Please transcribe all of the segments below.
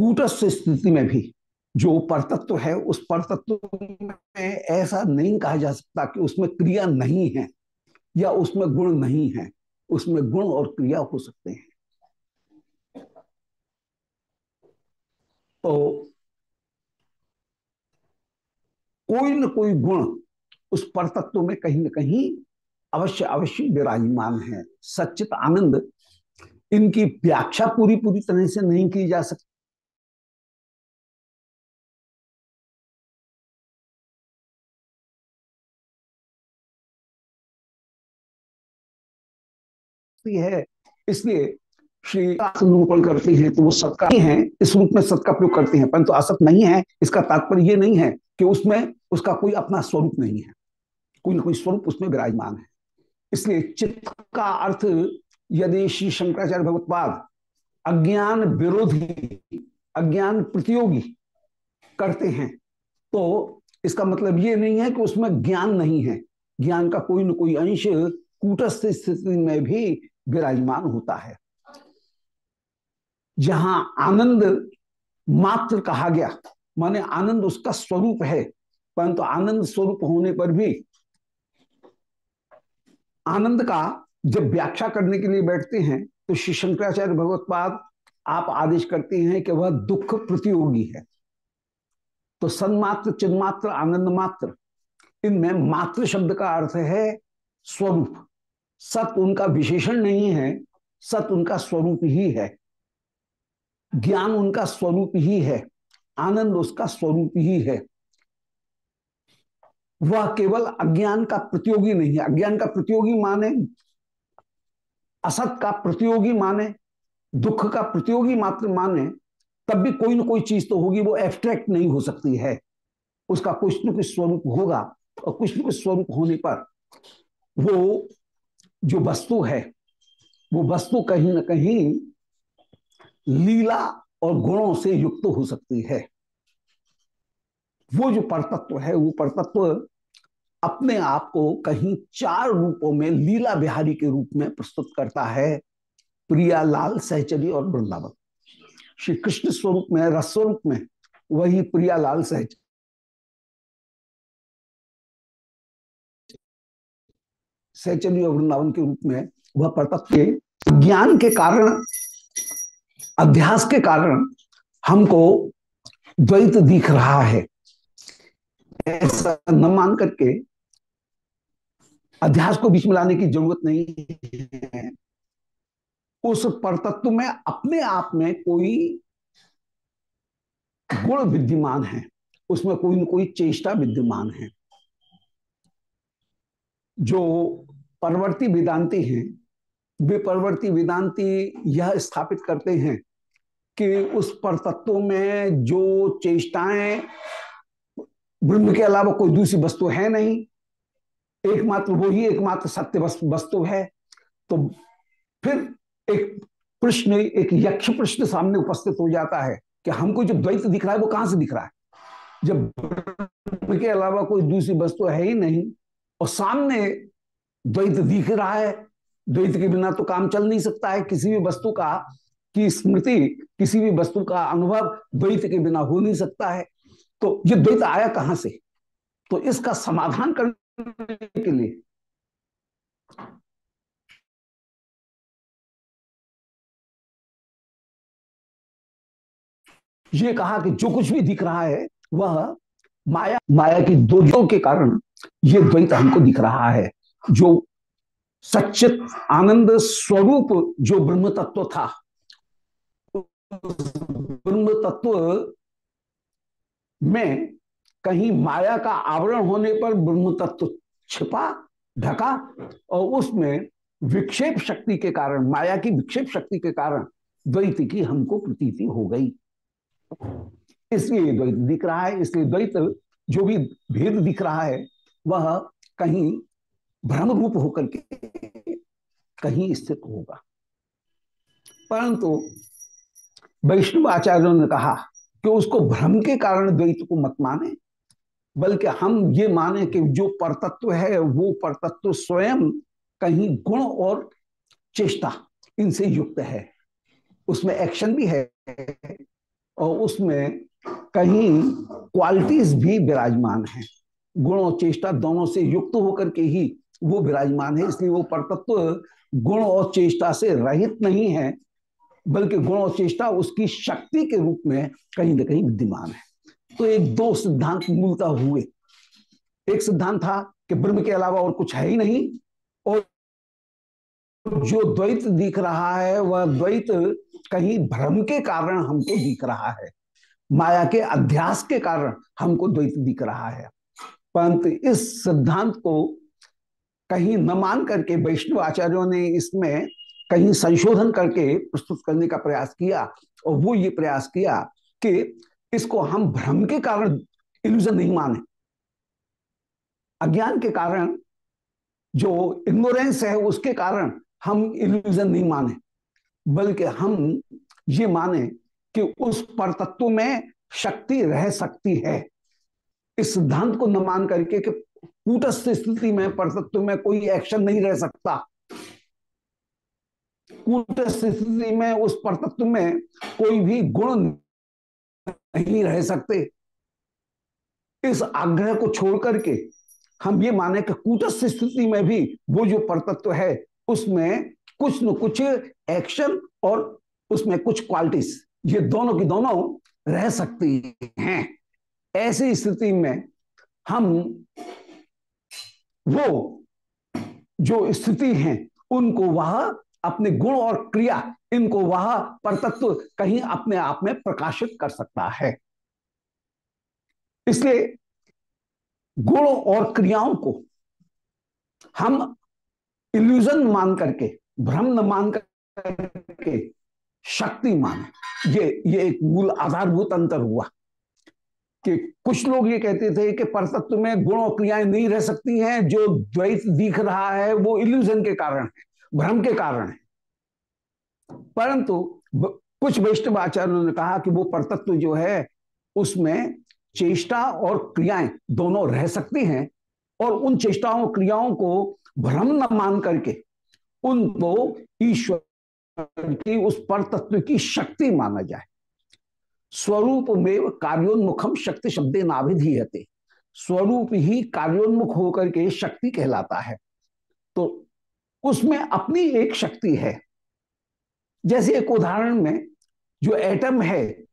कूटस्थ स्थिति में भी जो परतत्व है, उस परतत्व में ऐसा नहीं कहा जा सकता कि उसमें क्रिया नहीं है या उसमें गुण नहीं है। उसमें गुण और क्रिया हो सकते हैं। तो कोई न कोई गुण उस परतत्व में कहीं न कहीं अवश्य अवश्य विराजमान है। सचित आनंद इनकी व्याख्या पूरी पूरी तरह से नहीं की जा सकती। है। इसलिए श्री निरूपण करते हैं तो वो सत्का है इस रूप में सत का प्रयोग करते हैं, परंतु तो असत नहीं है। इसका तात्पर्य ये नहीं है कि उसमें उसका कोई अपना स्वरूप नहीं है। कोई ना कोई स्वरूप उसमें विराजमान है। इसलिए चित्त का अर्थ, यदि श्री शंकराचार्य भगवत्पाद अज्ञान विरोधी, अज्ञान प्रतियोगी करते हैं तो इसका मतलब ये नहीं है कि उसमें ज्ञान नहीं है। ज्ञान का कोई ना कोई अंश, कूटस्थ स्थिति में भी विराजमान होता है। जहाँ आनंद मात्र कहा गया, माने आनंद उसका स्वरूप है, परंतु आनंद स्वरूप होने पर भी आनंद का जब व्याख्या करने के लिए बैठते हैं तो श्री शंकराचार्य भगवत्पाद आप आदेश करते हैं कि वह दुख प्रतियोगी है। तो सन्मात्र, चिन्मात्र आनंद मात्र इनमें मात्र शब्द का अर्थ है स्वरूप। सत उनका विशेषण नहीं है, सत उनका स्वरूप ही है। ज्ञान उनका स्वरूप ही है, आनंद उसका स्वरूप ही है। वह केवल अज्ञान का प्रतियोगी नहीं है। अज्ञान का प्रतियोगी माने असत का प्रतियोगी माने, दुख का प्रतियोगी मात्र माने, तब भी कोई ना कोई चीज़ तो होगी, वो एब्स्ट्रैक्ट नहीं हो सकती है। उसका कुछ न कुछ स्वरूप होगा और कुछ न कुछ स्वरूप होने पर वो जो वस्तु है, वो वस्तु कहीं ना कहीं लीला और गुणों से युक्त हो सकती है। वो जो परतत्व है, वो परतत्व अपने आप को कहीं चार रूपों में, लीला बिहारी के रूप में प्रस्तुत करता है, प्रिया, लाल, सहचरी और वृंदावन। श्री कृष्ण स्वरूप में, रस स्वरूप में, वही प्रिया, लाल, सहचरी। सहचरी और वृंदावन के रूप में वह परतत्व के ज्ञान के कारण, अध्यास के कारण हमको द्वैत दिख रहा है। ऐसा न मान करके अध्यास को बीच में लाने की ज़रूरत नहीं है। उस परतत्व में अपने आप में कोई गुण विद्यमान है। उसमें कोई न कोई चेष्टा विद्यमान है। जो परवर्ती वेदांति हैं, वे परवर्ती वेदांति यह स्थापित करते हैं कि उस परतत्व में जो चेष्टाएँ, ब्रह्म के अलावा कोई दूसरी वस्तु है नहीं, एकमात्र वो ही एकमात्र सत्य वस्तु है तो फिर एक प्रश्न, एक यक्ष प्रश्न सामने उपस्थित हो जाता है कि हमको जो द्वैत दिख रहा है, वो कहाँ से दिख रहा है? जब के अलावा कोई दूसरी वस्तु है ही नहीं, और सामने द्वैत दिख रहा है। द्वैत के बिना तो काम चल नहीं सकता है। किसी भी वस्तु का की स्मृति, किसी भी वस्तु का अनुभव द्वैत के बिना हो नहीं सकता है। तो ये द्वैत आया कहाँ से? तो इसका समाधान करने के लिए ये कहा कि जो कुछ भी दिख रहा है, वह माया माया की दोषों के कारण ये द्वैत हमको दिख रहा है। जो सच्चित आनंद स्वरूप जो ब्रह्म तत्व था ब्रह्म तत्व में कहीं माया का आवरण होने पर ब्रह्म तत्व छिपा, ढका और उसमें विक्षेप शक्ति के कारण, माया की विक्षेप शक्ति के कारण द्वैत की हमको प्रतीति हो गई। इसलिए द्वैत दिख रहा है, इसलिए द्वैत जो भी भेद दिख रहा है, वह कहीं भ्रम रूप होकर के कहीं स्थित होगा। परंतु वैष्णव आचार्यों ने कहा कि उसको भ्रम के कारण द्वैत को मत माने, बल्कि हम ये माने कि जो परतत्व है, वो परतत्व स्वयं कहीं गुण और चेष्टा इनसे युक्त है। उसमें एक्शन भी है और उसमें कहीं क्वालिटीज भी विराजमान है। गुण और चेष्टा दोनों से युक्त होकर के ही वो विराजमान है, इसलिए वो परतत्व गुण और चेष्टा से रहित नहीं है, बल्कि गुण और चेष्टा उसकी शक्ति के रूप में कहीं ना कहीं विद्यमान है। तो एक दो सिद्धांत मूलता हुए। एक सिद्धांत था कि ब्रह्म के अलावा और कुछ है ही नहीं, और जो द्वैत दिख रहा है, वह द्वैत कहीं भ्रम के कारण हमको दिख रहा है, माया के अध्यास के कारण हमको द्वैत दिख रहा है। परंतु इस सिद्धांत को कहीं न मान करके वैष्णव आचार्यों ने इसमें कहीं संशोधन करके प्रस्तुत करने का प्रयास किया और वो ये प्रयास किया कि इसको हम भ्रम के कारण इल्यूजन नहीं माने। अज्ञान के कारण, जो इग्नोरेंस है उसके कारण हम इल्यूजन नहीं माने, बल्कि हम ये माने कि उस पर तत्व में शक्ति रह सकती है। इस सिद्धांत को न मान करके कि कूटस्थ स्थिति में परतत्व में कोई एक्शन नहीं रह सकता। कूटस्थ स्थिति में, उस परतत्व में कोई भी गुण नहीं रह सकते। इस आग्रह को छोड़ करके हम ये माने कि कूटस्थ स्थिति में भी वो जो परतत्व है, उसमें कुछ न कुछ एक्शन और उसमें कुछ क्वालिटीज ये दोनों की दोनों रह सकती हैं। ऐसी स्थिति में हम वो जो स्थिति है, उनको वह अपने गुण और क्रिया, इनको वह परतत्व कहीं अपने आप में प्रकाशित कर सकता है। इसलिए गुण और क्रियाओं को हम इल्यूजन मान करके, भ्रम मान करके, शक्ति माने, ये ये एक मूल आधारभूत अंतर हुआ। कि कुछ लोग ये कहते थे कि परतत्व में गुण और क्रियाएँ नहीं रह सकती हैं, जो द्वैत दिख रहा है, वो इल्यूजन के कारण है, भ्रम के कारण है। परंतु कुछ वैष्णव आचार्यों ने कहा कि वो परतत्व जो है, उसमें चेष्टा और क्रियाएँ दोनों रह सकती हैं, और उन चेष्टाओं, क्रियाओं को भ्रम न मान करके उनको ईश्वर की उस परतत्व की शक्ति माना जाए। स्वरूप में कार्योन्मुखम शक्ति शब्द नाभिधीयते। स्वरूप ही कार्योन्मुख होकर के शक्ति कहलाता है। तो उसमें अपनी एक शक्ति है। जैसे एक उदाहरण में जो एटम है,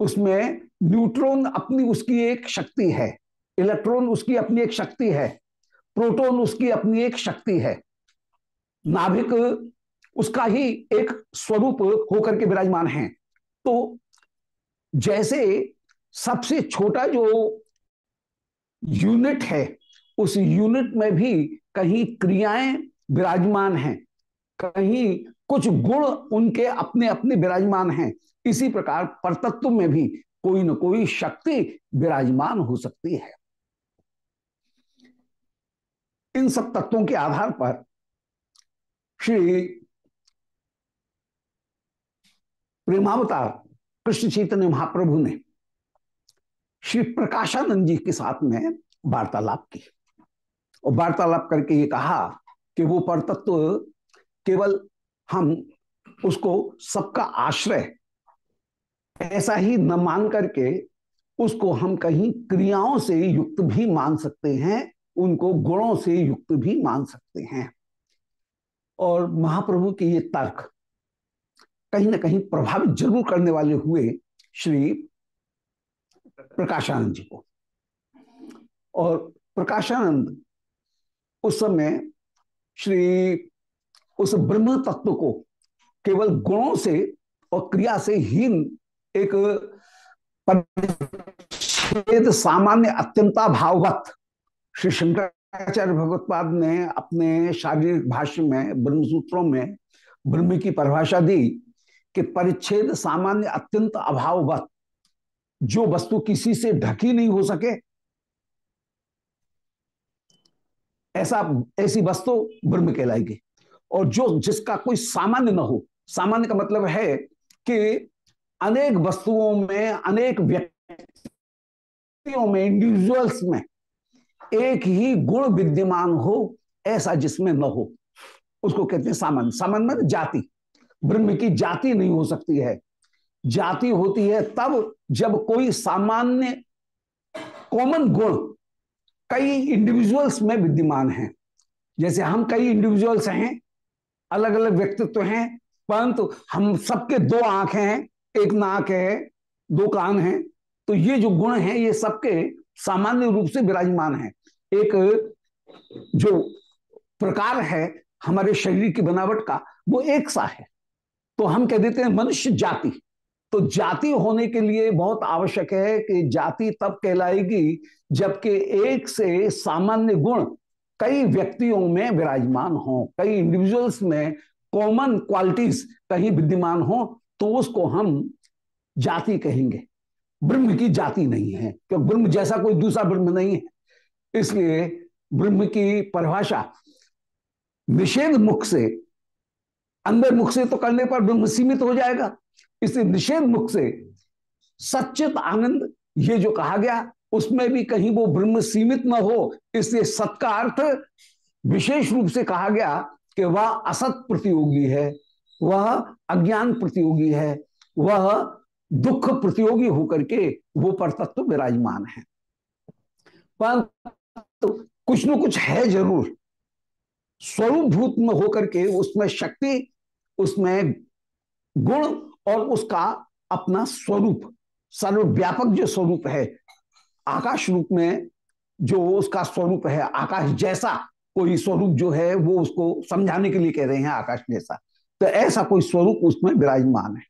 उसमें न्यूट्रॉन अपनी उसकी एक शक्ति है, इलेक्ट्रॉन उसकी अपनी एक शक्ति है, प्रोटॉन उसकी अपनी एक शक्ति है। नाभिक उसका ही एक स्वरूप होकर के विराजमान है। तो जैसे सबसे छोटा जो यूनिट है, उस यूनिट में भी कहीं क्रियाएँ विराजमान हैं, कहीं कुछ गुण उनके अपने अपने विराजमान हैं। इसी प्रकार परतत्व में भी कोई न कोई शक्ति विराजमान हो सकती है। इन सब तत्वों के आधार पर श्री प्रेमावतार कृष्ण चैतन्य महाप्रभु ने श्री प्रकाशानंद जी के साथ में वार्तालाप की। और वार्तालाप करके ये कहा कि वो पर तत्व केवल हम, उसको सबका आश्रय, ऐसा ही न मान करके उसको हम कहीं क्रियाओं से युक्त भी मान सकते हैं, उनको गुणों से युक्त भी मान सकते हैं। और महाप्रभु के ये तर्क कहीं ना कहीं प्रभावित ज़रूर करने वाले हुए श्री प्रकाशानंद जी को। और प्रकाशानंद उस समय श्री उस ब्रह्म तत्व को केवल गुणों से और क्रिया से हीन एक सामान्य अत्यंता भाववत श्री शंकराचार्य भगवत्पाद ने अपने शारीरिक भाष्य में ब्रह्म सूत्रों में ब्रह्म की परिभाषा दी। कि परिच्छेद सामान्य अत्यंत अभाववत, जो वस्तु किसी से ढकी नहीं हो सके। ऐसा, ऐसी वस्तु ब्रह्म कहलाएगी। और जो, जिसका कोई सामान्य न हो, सामान्य का मतलब है कि अनेक वस्तुओं में, अनेक व्यक्तियों में इंडिविजुअल्स में, एक ही गुण विद्यमान हो, ऐसा जिसमें न हो। उसको कहते हैं सामान्य। सामान्य जाति। ब्रह्म की जाति नहीं हो सकती है। जाति होती है तब जब कोई सामान्य कॉमन गुण कई इंडिविजुअल्स में विद्यमान हैं। जैसे हम कई इंडिविजुअल्स हैं अलग अलग व्यक्तित्व हैं, परंतु हम सबके दो आँखें हैं, एक नाक है, दो कान हैं तो ये जो गुण हैं, ये सबके सामान्य रूप से विराजमान है। एक जो प्रकार है हमारे शरीर की बनावट का, वो एक सा है। तो हम कह देते हैं मनुष्य जाति। तो जाति होने के लिए बहुत आवश्यक है कि जाति तब कहलाएगी जबकि एक से सामान्य गुण कई व्यक्तियों में विराजमान हो, कई इंडिविजुअल्स में कॉमन क्वालिटीज कहीं विद्यमान हो तो उसको हम जाति कहेंगे। ब्रह्म की जाति नहीं है क्योंकि ब्रह्म जैसा कोई दूसरा ब्रह्म नहीं है। इसलिए ब्रह्म की परिभाषा निषेध मुख से अंदर मुख से तो करने पर ब्रह्म सीमित हो जाएगा। इसलिए निषेध मुख से सचित आनंद, ये जो कहा गया, उसमें भी कहीं वो ब्रह्म सीमित न हो, इसलिए सत का अर्थ विशेष रूप से कहा गया कि वह असत प्रतियोगी है, वह अज्ञान प्रतियोगी है, वह दुख प्रतियोगी होकर के वो पर तत्व विराजमान है। पर तो कुछ न कुछ है ज़रूर। स्वरूप भूत में होकर के उसमें शक्ति उसमें गुण और उसका अपना स्वरूप, सर्वव्यापक जो स्वरूप है, आकाश रूप में जो उसका स्वरूप है, आकाश जैसा कोई स्वरूप जो है, वो उसको समझाने के लिए कह रहे हैं आकाश जैसा। तो ऐसा कोई स्वरूप उसमें विराजमान है।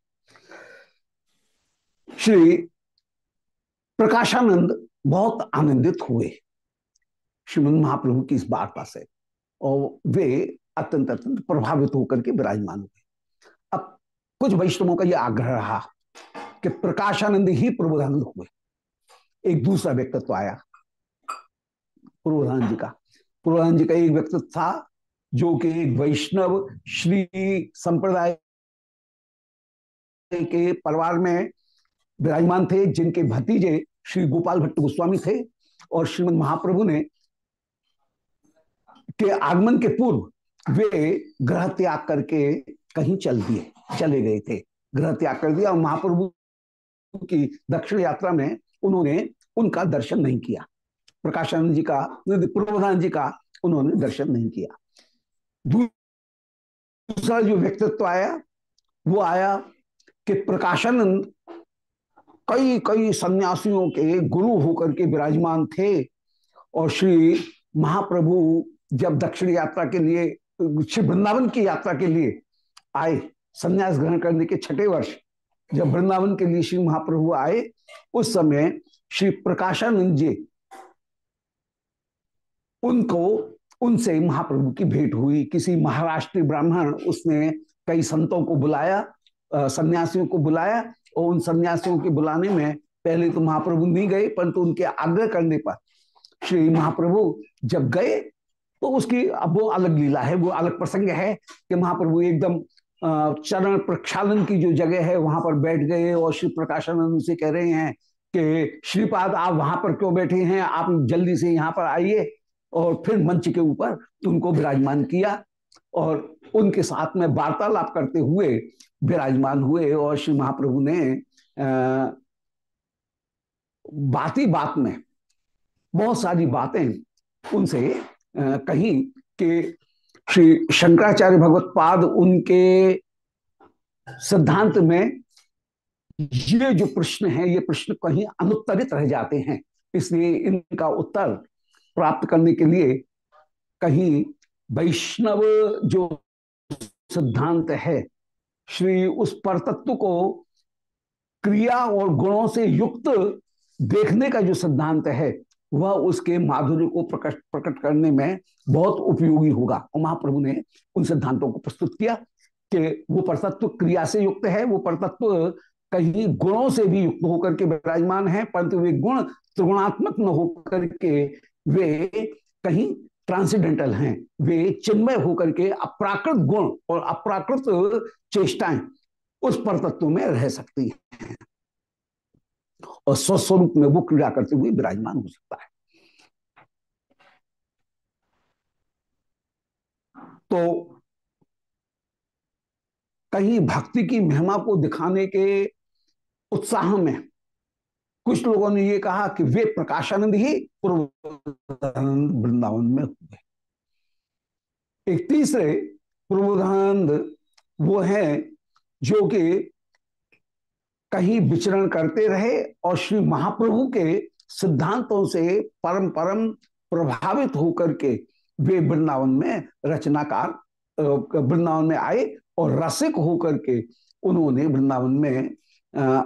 श्री प्रकाशानंद बहुत आनंदित हुए, श्रीमद महाप्रभु की इस वार्ता से, और वे अत्यंत अत्यंत प्रभावित होकर के विराजमान हुए अब कुछ वैष्णवों का यह आग्रह रहा कि प्रकाशानंद ही प्रबोधानंद हुए। एक दूसरा व्यक्तित्व आया, पूर्वधान जी का। पूर्वधान जी का एक व्यक्तित्व था जो कि एक वैष्णव श्री संप्रदाय के परिवार में विराजमान थे, जिनके भतीजे श्री गोपाल भट्ट गोस्वामी थे और श्रीमद महाप्रभु ने के आगमन के पूर्व वे ग्रह त्याग करके कहीं चल दिए, चले गए थे। ग्रह त्याग कर दिया और महाप्रभु की दक्षिण यात्रा में उन्होंने उनका दर्शन नहीं किया। प्रकाशानंद जी का, पूर्वधान जी का उन्होंने दर्शन नहीं किया। दूसरा जो व्यक्तित्व आया, वो आया कि प्रकाशानंद कई कई सन्यासियों के गुरु होकर के विराजमान थे और श्री महाप्रभु जब दक्षिण यात्रा के लिए श्री वृंदावन की यात्रा के लिए आए, संन्यास ग्रहण करने के छठे वर्ष, जब वृंदावन के लिए श्री महाप्रभु आए, उस समय श्री प्रकाशानंद जी उनको, उनसे महाप्रभु की भेंट हुई। किसी महाराष्ट्रीय ब्राह्मण उसने कई संतों को बुलाया सन्यासियों को बुलाया और उन सन्यासियों के बुलाने में पहले तो महाप्रभु नहीं गए, परंतु उनके आग्रह करने पर श्री महाप्रभु जब गए तो उसकी अब वो अलग लीला है, वो अलग प्रसंग है कि महाप्रभु एकदम चरण प्रक्षालन की जो जगह है, वहाँ पर बैठ गए और श्री प्रकाशानंद से कह रहे हैं कि, श्रीपाद, आप वहाँ पर क्यों बैठे हैं? आप जल्दी से यहाँ पर आइए। और फिर मंच के ऊपर उनको विराजमान किया और उनके साथ में वार्तालाप करते हुए विराजमान हुए और श्री महाप्रभु ने बात ही बात में बहुत सारी बातें उनसे कही कि श्री शंकराचार्य भगवत पाद उनके सिद्धांत में ये जो प्रश्न है, ये प्रश्न कहीं अनुत्तरित रह जाते हैं। इसलिए इनका उत्तर प्राप्त करने के लिए कहीं वैष्णव जो सिद्धांत है, श्री उस परतत्व को क्रिया और गुणों से युक्त देखने का जो सिद्धांत है वह उसके माधुर्य को प्रकट प्रकट करने में बहुत उपयोगी होगा। और महाप्रभु ने उन सिद्धांतों को प्रस्तुत किया कि वो परतत्व क्रिया से युक्त है, वो परतत्व कहीं गुणों से भी युक्त होकर के विराजमान है, परंतु वे गुण त्रिगुणात्मक न होकर के वे कहीं ट्रांसीडेंटल हैं। वे चिन्मय होकर के अप्राकृत गुण और अप्राकृत चेष्टाएँ उस परतत्व में रह सकती हैं। और स्वस्वरूप में वो क्रीड़ा करते हुए विराजमान हो सकता है तो कहीं भक्ति की महिमा को दिखाने के उत्साह में कुछ लोगों ने ये कहा कि वे प्रकाशानंद ही पूर्व वृंदावन में हुए एक तीसरे प्रबोधानंद वो है जो कि कहीं विचरण करते रहे और श्री महाप्रभु के सिद्धांतों से परम परम प्रभावित होकर के वे वृंदावन में रचनाकार वृंदावन में आए और रसिक होकर के उन्होंने वृंदावन में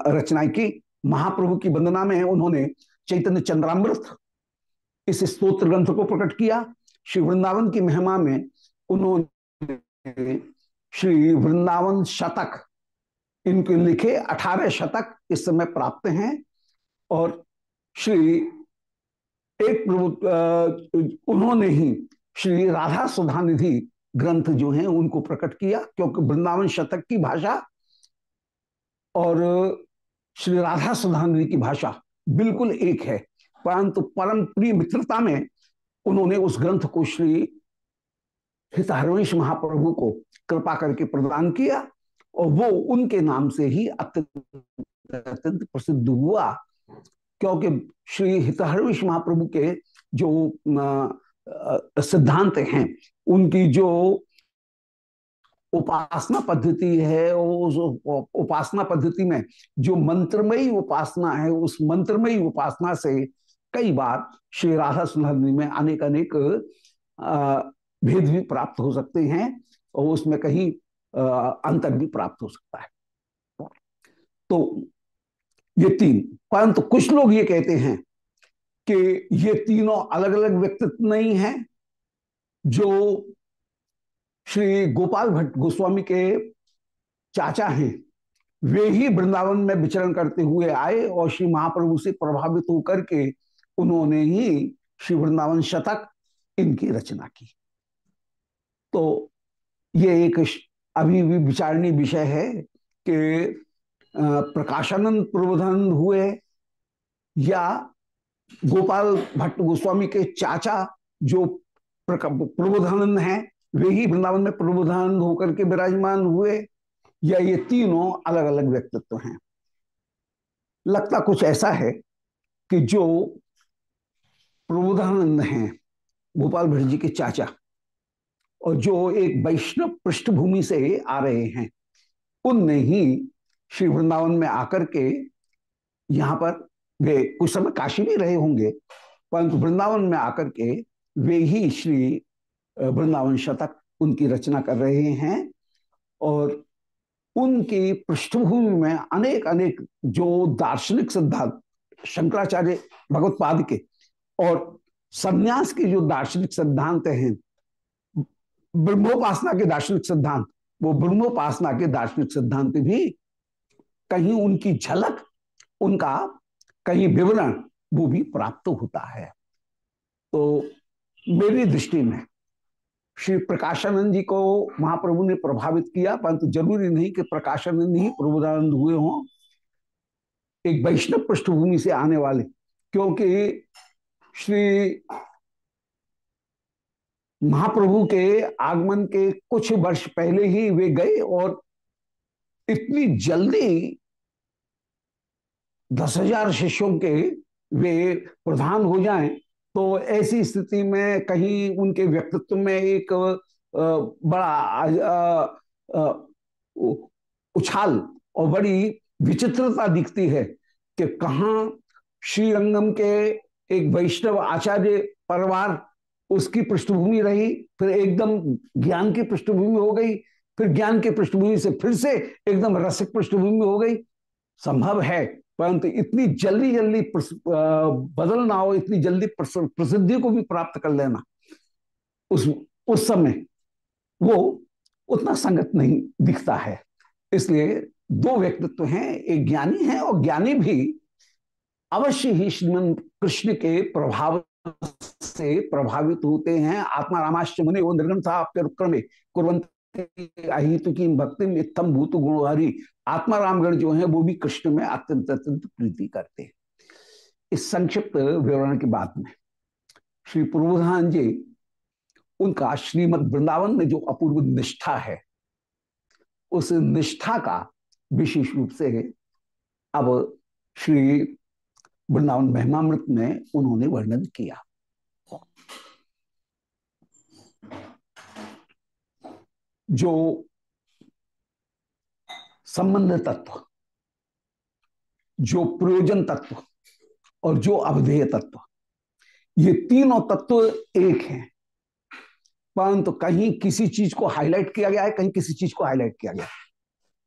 रचना की। महाप्रभु की वंदना में उन्होंने चैतन्य चंद्रामृत इस स्तोत्र ग्रंथ को प्रकट किया। श्री वृंदावन की महिमा में उन्होंने श्री वृंदावन शतक इनके लिखे, अठारह शतक इस समय प्राप्त हैं और श्री एक उन्होंने ही श्री राधा सुधा निधि ग्रंथ जो हैं उनको प्रकट किया, क्योंकि वृंदावन शतक की भाषा और श्री राधा सुधा निधि की भाषा बिल्कुल एक है। परंतु परम प्रिय मित्रता में उन्होंने उस ग्रंथ को श्री हित हरवंश महाप्रभु को कृपा करके प्रदान किया और वो उनके नाम से ही अत्यंत अत्यंत प्रसिद्ध हुआ, क्योंकि श्री हितहरविश महाप्रभु के जो सिद्धांत हैं, उनकी जो उपासना पद्धति है, उस उपासना पद्धति में जो मंत्रमयी उपासना है, उस मंत्रमयी उपासना से कई बार श्री राधा सुंदरी में अनेक अनेक भेद भी प्राप्त हो सकते हैं, और उसमें कहीं अंतर भी प्राप्त हो सकता है। तो ये तीन, परंतु कुछ लोग ये कहते हैं कि ये तीनों अलग अलग व्यक्तित्व नहीं हैं, जो श्री गोपाल भट्ट गोस्वामी के चाचा हैं। वे ही वृंदावन में विचरण करते हुए आए और श्री महाप्रभु से प्रभावित होकर के उन्होंने ही श्री वृंदावन शतक इनकी रचना की। तो ये एक अभी भी विचारणीय विषय है कि प्रकाशानंद प्रबोधानंद हुए या गोपाल भट्ट गोस्वामी के चाचा जो प्रबोधानंद हैं, वे ही वृंदावन में प्रबोधानंद होकर के विराजमान हुए या ये तीनों अलग अलग व्यक्तित्व हैं? लगता कुछ ऐसा है कि जो प्रबोधानंद हैं, गोपाल भट्ट जी के चाचा और जो एक वैष्णव पृष्ठभूमि से आ रहे हैं, उनने ही श्री वृंदावन में आकर के यहाँ पर वे कुछ समय काशी भी रहे होंगे, परंतु वृंदावन में आकर के वे ही श्री वृंदावन शतक उनकी रचना कर रहे हैं और उनकी पृष्ठभूमि में अनेक अनेक जो दार्शनिक सिद्धांत, शंकराचार्य भगवत पाद के और संन्यास के जो दार्शनिक सिद्धांत हैं ब्रह्मोपासना के दार्शनिक सिद्धांत, वो ब्रह्मोपासना के दार्शनिक सिद्धांत भी कहीं उनकी झलक, उनका कहीं विवरण वो भी प्राप्त होता है। तो मेरी दृष्टि में श्री प्रकाशानंद जी को महाप्रभु ने प्रभावित किया, परंतु ज़रूरी नहीं कि प्रकाशानंद ही प्रबोधानंद हुए हों। एक वैष्णव पृष्ठभूमि से आने वाले, क्योंकि श्री महाप्रभु के आगमन के कुछ वर्ष पहले ही वे गए और इतनी जल्दी दस हज़ार शिष्यों के वे प्रधान हो जाएँ तो ऐसी स्थिति में कहीं उनके व्यक्तित्व में एक बड़ा उछाल और बड़ी विचित्रता दिखती है कि कहा श्रीरंगम के एक वैष्णव आचार्य परिवार उसकी पृष्ठभूमि रही, फिर एकदम ज्ञान की पृष्ठभूमि हो गई, फिर ज्ञान की पृष्ठभूमि से फिर से एकदम रसिक पृष्ठभूमि हो गई। संभव है, परंतु इतनी जल्दी जल्दी बदलना हो, इतनी जल्दी प्रसिद्धि को भी प्राप्त कर लेना। उस उस समय वो उतना संगत नहीं दिखता है। इसलिए दो व्यक्तित्व हैं, एक ज्ञानी है और ज्ञानी भी अवश्य ही श्रीमन कृष्ण के प्रभाव से प्रभावित होते हैं। आत्मा रामाश्च मुनि वो निर्गम अहित की भक्ति में इतम भूत गुणहारी आत्मा रामगण जो है, वो भी कृष्ण में अत्यंत अत्यंत प्रीति करते हैं। इस संक्षिप्त विवरण के बाद में, श्री पूर्वधान जी, उनका श्रीमद वृंदावन में जो अपूर्व निष्ठा है, उस निष्ठा का विशेष रूप से अब श्री वृंदावन महिमामृत में उन्होंने वर्णन किया। जो संबंध तत्व, जो प्रयोजन तत्व और जो अवधेय तत्व, ये तीनों तत्व एक हैं। परंतु तो कहीं किसी चीज़ को हाईलाइट किया गया है, कहीं किसी चीज़ को हाईलाइट किया गया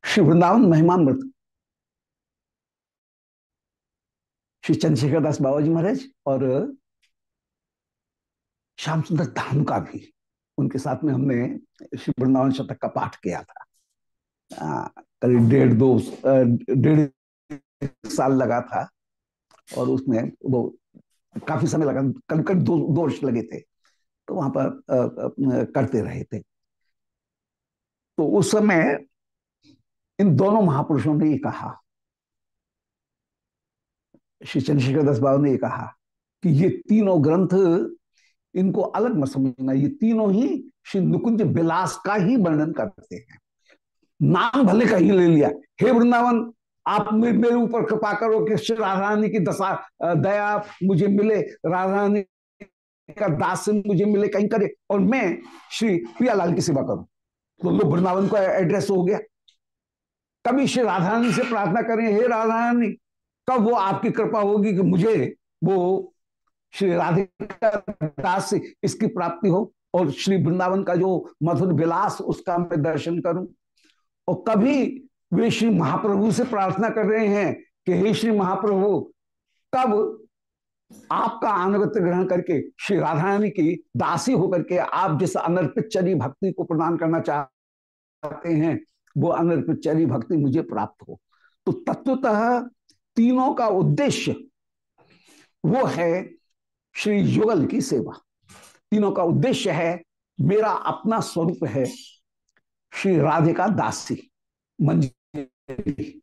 श्री वृंदावन महिमामृत श्री चंद्रशेखर दास बाबा जी महाराज और श्याम सुंदर धाम का भी उनके साथ में हमने श्री वृंदावन शतक का पाठ किया था। करीब डेढ़ दो डेढ़ साल लगा था और उसमें वो काफ़ी समय लगा, करीब करीब दो दो वर्ष लगे थे तो वहाँ पर करते रहे थे। तो उस समय इन दोनों महापुरुषों ने ये कहा श्री चंद्रशेखर दास बाबू ने कहा कि ये तीनों ग्रंथ इनको अलग मत समझना, ये तीनों ही श्री नुकुंज विलास का ही वर्णन करते हैं। नाम भले का ही ले लिया। हे वृंदावन, आप मेरे ऊपर कृपा करो कि श्री राधा रानी की दशा दया मुझे मिले राधा रानी का दास मुझे मिले, कहीं करे, और मैं श्री प्रियालाल की सेवा करूँ। तो लोग वृंदावन को एड्रेस हो गया। कभी श्री राधा रानी से प्रार्थना करें, हे राधा रानी कब वो आपकी कृपा होगी कि मुझे वो श्री राधिका दास से इसकी प्राप्ति हो और श्री वृंदावन का जो मधुर विलास, उसका मैं दर्शन करूँ? और कभी वे श्री महाप्रभु से प्रार्थना कर रहे हैं कि हे श्री महाप्रभु, कब आपका अनुगत्य ग्रहण करके श्री राधा रानी की दासी होकर के आप जिस अनर्पित चरी भक्ति को प्रदान करना चाहते हैं, वो अनर्पित चरी भक्ति मुझे प्राप्त हो। तो तत्वतः तीनों का उद्देश्य वो है श्री युगल की सेवा। तीनों का उद्देश्य है, मेरा अपना स्वरूप है, श्री राधिका दासी मंजिल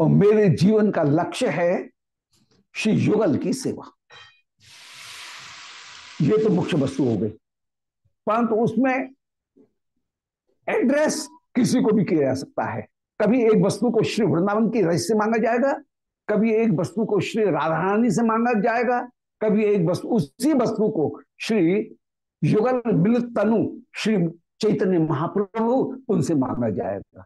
और मेरे जीवन का लक्ष्य है श्री युगल की सेवा। ये तो मुख्य वस्तु हो गई। परंतु उसमें एड्रेस किसी को भी किया जा सकता है। कभी एक वस्तु को श्री वृंदावन की रस से मांगा जाएगा, कभी एक वस्तु को श्री राधा रानी से मांगा जाएगा, कभी एक वस्तु, उसी वस्तु को श्री युगल मिलित तनु श्री चैतन्य महाप्रभु उनसे मांगा जाएगा।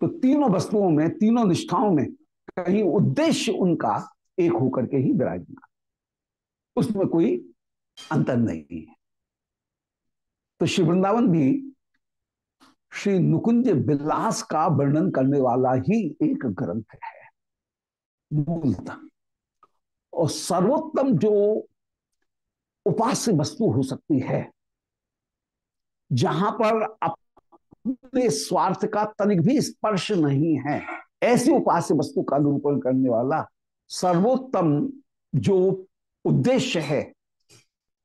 तो तीनों वस्तुओं में, तीनों निष्ठाओं में कहीं उद्देश्य उनका एक होकर के ही विराजमान। उसमें कोई अंतर नहीं है। तो श्री वृंदावन भी श्री नुकुंज विलास का वर्णन करने वाला ही एक ग्रंथ है। मूलतः और सर्वोत्तम जो उपास्य वस्तु हो सकती है, जहाँ पर अपने स्वार्थ का तनिक भी स्पर्श नहीं है, ऐसी उपास्य वस्तु का निरूपण करने वाला सर्वोत्तम जो उद्देश्य है,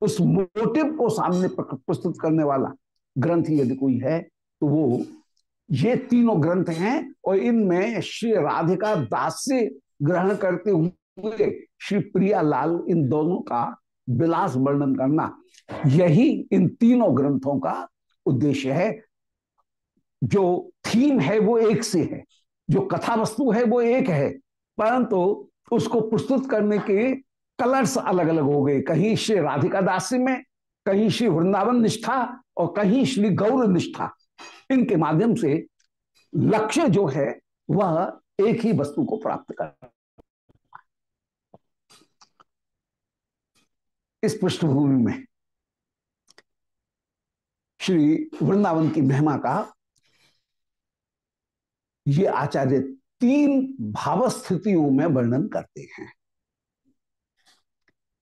उस मोटिव को सामने प्रस्तुत करने वाला ग्रंथ यदि कोई है तो वो, ये तीनों ग्रंथ हैं और इनमें श्री राधिका दास से ग्रहण करते हुए श्री प्रिया लाल, इन दोनों का विलास वर्णन करना। यही इन तीनों ग्रंथों का उद्देश्य है। जो थीम है वो एक से है, जो कथा वस्तु है वो एक है, परंतु उसको प्रस्तुत करने के कलर्स अलग अलग हो गए। कहीं श्री राधिका दासी में, कहीं श्री वृंदावन निष्ठा और कहीं श्री गौर निष्ठा। इनके माध्यम से लक्ष्य जो है, वह एक ही वस्तु को प्राप्त कर इस पृष्ठभूमि में। श्री वृंदावन की महिमा का ये आचार्य तीन भावस्थितियों में वर्णन करते हैं।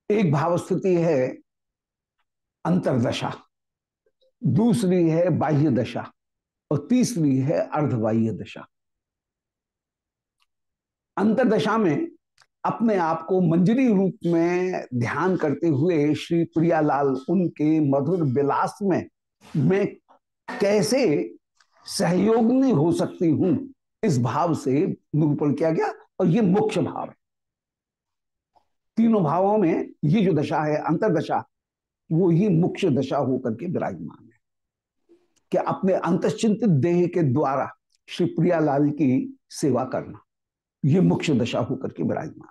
एक भावस्थिति है अंतरदशा, दूसरी है बाह्य दशा और तीसरी है अर्धबाह्य दशा। अंतरदशा में अपने आप को मंजरी रूप में ध्यान करते हुए श्री प्रियालाल, उनके मधुर विलास में मैं कैसे सहयोगी हो सकती हूँ? इस भाव से निरूपण किया गया और ये मुख्य भाव है। तीनों भावों में ये जो दशा है अंतरदशा वो ही मुख्य दशा होकर के विराजमान कि अपने अंतश्चिंतित देह के द्वारा श्री प्रियालाल की सेवा करना। ये मुख्य दशा होकर के विराजमान।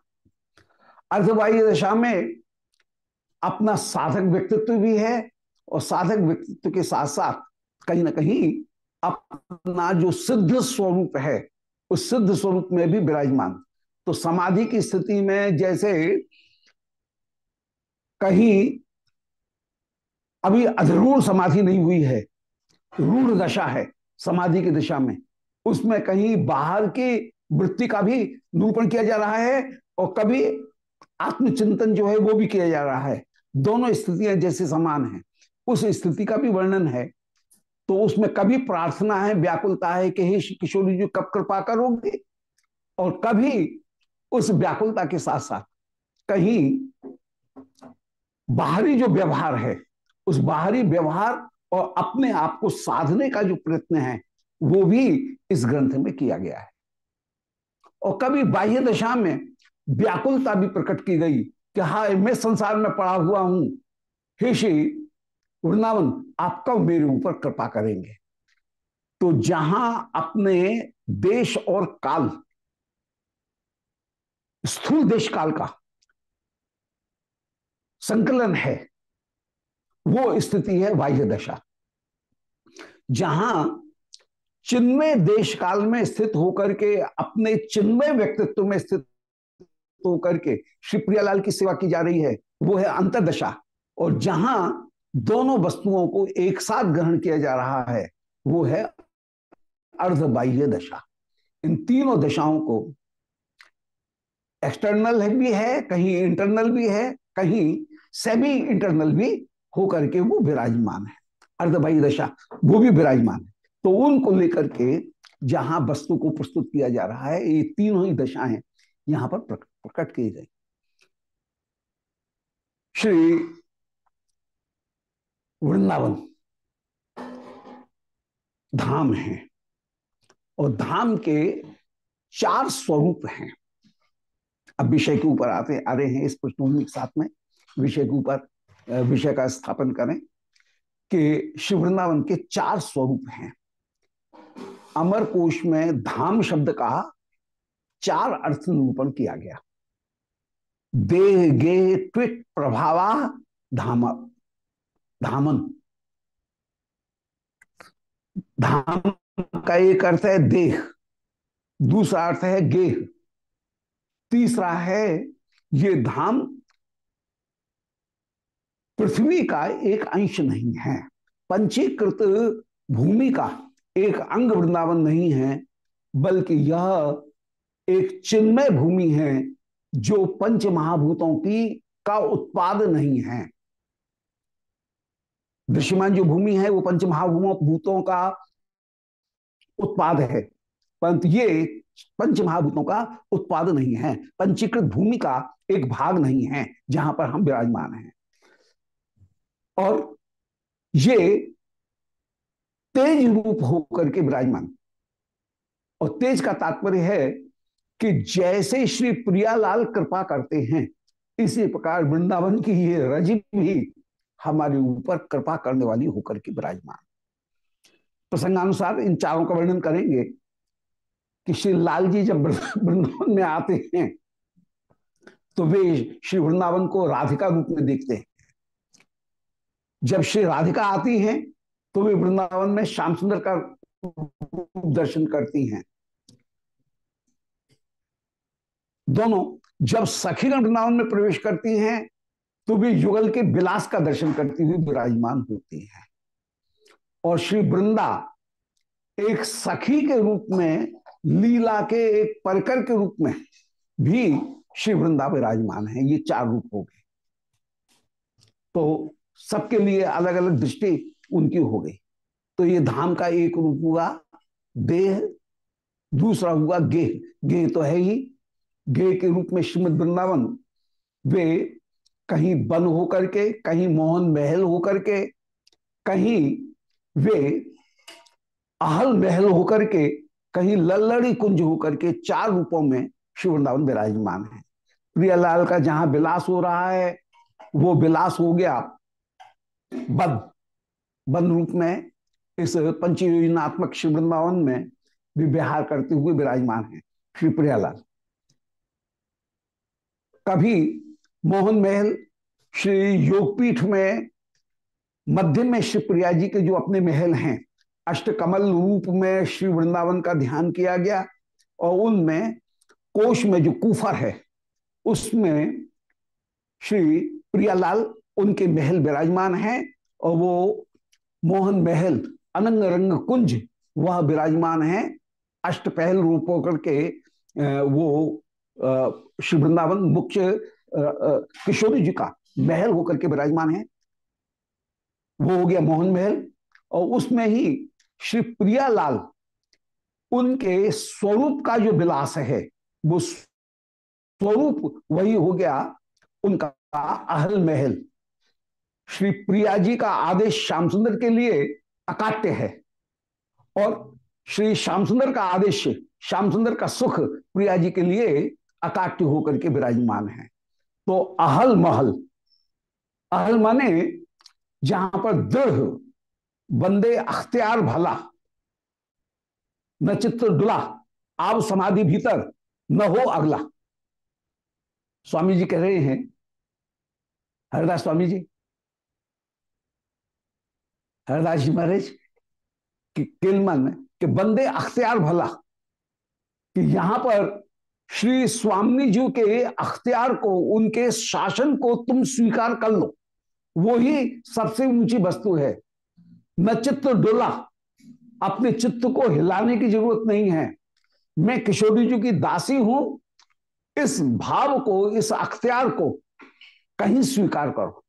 अर्धबाह्य दशा में अपना साधक व्यक्तित्व भी है और साधक व्यक्तित्व के साथ साथ कहीं ना कहीं अपना जो सिद्ध स्वरूप है, उस सिद्ध स्वरूप में भी विराजमान। तो समाधि की स्थिति में जैसे कहीं अभी अधरूढ़ समाधि नहीं हुई है रूढ़ दशा है समाधि की दिशा में। उसमें कहीं बाहर की वृत्ति का भी निरूपण किया जा रहा है और कभी आत्मचिंतन जो है वो भी किया जा रहा है। दोनों स्थितियाँ जैसे समान हैं। उस स्थिति का भी वर्णन है। तो उसमें कभी प्रार्थना है, व्याकुलता है कि हे किशोरी जी, कब कृपा करोगे? और कभी उस व्याकुलता के साथ साथ कहीं बाहरी जो व्यवहार है, उस बाहरी व्यवहार और अपने आप को साधने का जो प्रयत्न है, वो भी इस ग्रंथ में किया गया है। और कभी बाह्य दशा में व्याकुलता भी प्रकट की गई कि हा मैं संसार में पड़ा हुआ हूँ। हे श्री वृंदावन आप कब मेरे ऊपर कृपा करेंगे। तो जहाँ अपने देश और काल, स्थूल देश काल का संकलन है वो स्थिति है बाह्य दशा। जहाँ चिन्मय देश काल में स्थित होकर के, अपने चिन्मय व्यक्तित्व में स्थित होकर के श्री प्रियालाल की सेवा की जा रही है, वो है अंतरदशा। और जहाँ दोनों वस्तुओं को एक साथ ग्रहण किया जा रहा है, वो है अर्ध बाह्य दशा। इन तीनों दशाओं को एक्सटर्नल भी है, कहीं इंटरनल भी है, कहीं सेमी इंटरनल भी होकर के वो विराजमान है। अर्धबाह्य दशा, वो भी विराजमान है। तो उनको लेकर के जहाँ वस्तु को प्रस्तुत किया जा रहा है, ये तीनों ही दशाएँ यहाँ पर प्रकट की गई। श्री वृंदावन धाम है और धाम के चार स्वरूप हैं। अब विषय के ऊपर आते, आ रहे हैं इस पृष्ठभूमि के साथ में। विषय के ऊपर विषय का स्थापन करें कि शिव वृंदावन के चार स्वरूप हैं। अमर कोश में धाम शब्द का चार अर्थ निरूपण किया गया। देह गे ट्विट प्रभावा, धाम, धामन। धाम का एक अर्थ है देह, दूसरा अर्थ है गेह, तीसरा है ये धाम पृथ्वी का एक अंश नहीं है, पंचीकृत भूमि का एक अंग वृंदावन नहीं है, बल्कि यह एक चिन्मय भूमि है जो पंच महाभूतों की का उत्पाद नहीं है। दृश्यमान जो भूमि है, वो पंच महाभूतों का उत्पाद है, परंतु ये पंच महाभूतों का उत्पाद नहीं है। पंचीकृत भूमि का एक भाग नहीं है, जहाँ पर हम विराजमान हैं। और ये तेज रूप होकर के विराजमान। और तेज का तात्पर्य है कि जैसे श्री प्रियालाल कृपा करते हैं, इसी प्रकार वृंदावन की ये रज भी हमारे ऊपर कृपा करने वाली होकर के विराजमान। प्रसंगानुसार इन चारों का वर्णन करेंगे कि श्री लाल जी जब वृंदावन में आते हैं तो वे श्री वृंदावन को राधिका रूप में देखते हैं। जब श्री राधिका आती हैं तो वे वृंदावन में श्याम सुंदर का दर्शन करती हैं। दोनों जब सखीगण वृंदावन में प्रवेश करती हैं तो वे युगल के विलास का दर्शन करती हुई विराजमान होती हैं। और श्री वृंदा एक सखी के रूप में, लीला के एक परकर के रूप में भी श्री वृंदा विराजमान है। ये चार रूप हो गए। तो सबके लिए अलग अलग दृष्टि उनकी हो गई। तो ये धाम का एक रूप हुआ, देह, दूसरा हुआ गेह। गेह तो है ही। गेह के रूप में श्रीमद वृंदावन, वे कहीं बन होकर के, कहीं मोहन महल होकर के, कहीं वे अहल महल होकर के, कहीं लल्लड़ी कुंज होकर के चार रूपों में शिव वृंदावन विराजमान है। प्रियालाल का जहाँ विलास हो रहा है, वो विलास हो गया। बद। बन रूप में इस पंच योजनात्मक वृंदावन में भी विहार करते हुए विराजमान है श्री प्रियालाल। कभी मोहन महल श्री योगपीठ में मध्य में श्री प्रिया जी के जो अपने महल हैं, अष्ट कमल रूप में श्री वृंदावन का ध्यान किया गया और उनमें कोश में जो कुफर है, उसमें श्री प्रियालाल उनके महल विराजमान हैं और वो मोहन महल अनंग रंग कुंज, वह विराजमान है। अष्ट पहल रूप होकर के वो श्री वृंदावन मुख्य किशोरी जी का महल होकर के विराजमान है। वो हो गया मोहन महल और उसमें ही श्री प्रियालाल, उनके स्वरूप का जो विलास है, वो स्वरूप वही हो गया उनका अहल महल। श्री प्रिया जी का आदेश श्याम सुंदर के लिए अकाट्य है। और श्री श्याम सुंदर का आदेश श्याम सुंदर का सुख प्रिया जी के लिए अकाट्य होकर के विराजमान है। तो अहल महल, अहल माने जहाँ पर दृढ़, बंदे अख्तियार भला, न चित्र डुला आव समाधि भीतर न हो अगला। स्वामी जी कह रहे हैं, हरिदास स्वामी जी हरिदास महाराज कि किलमन के बंदे अख्तियार भला, कि यहाँ पर श्री स्वामी जी के अख्तियार को, उनके शासन को तुम स्वीकार कर लो। वो ही सबसे ऊँची वस्तु है। न चित्त डोला, अपने चित्त को हिलाने की ज़रूरत नहीं है। मैं किशोरी जी की दासी हूँ। इस भाव को, इस अख्तियार को कहीं स्वीकार करो।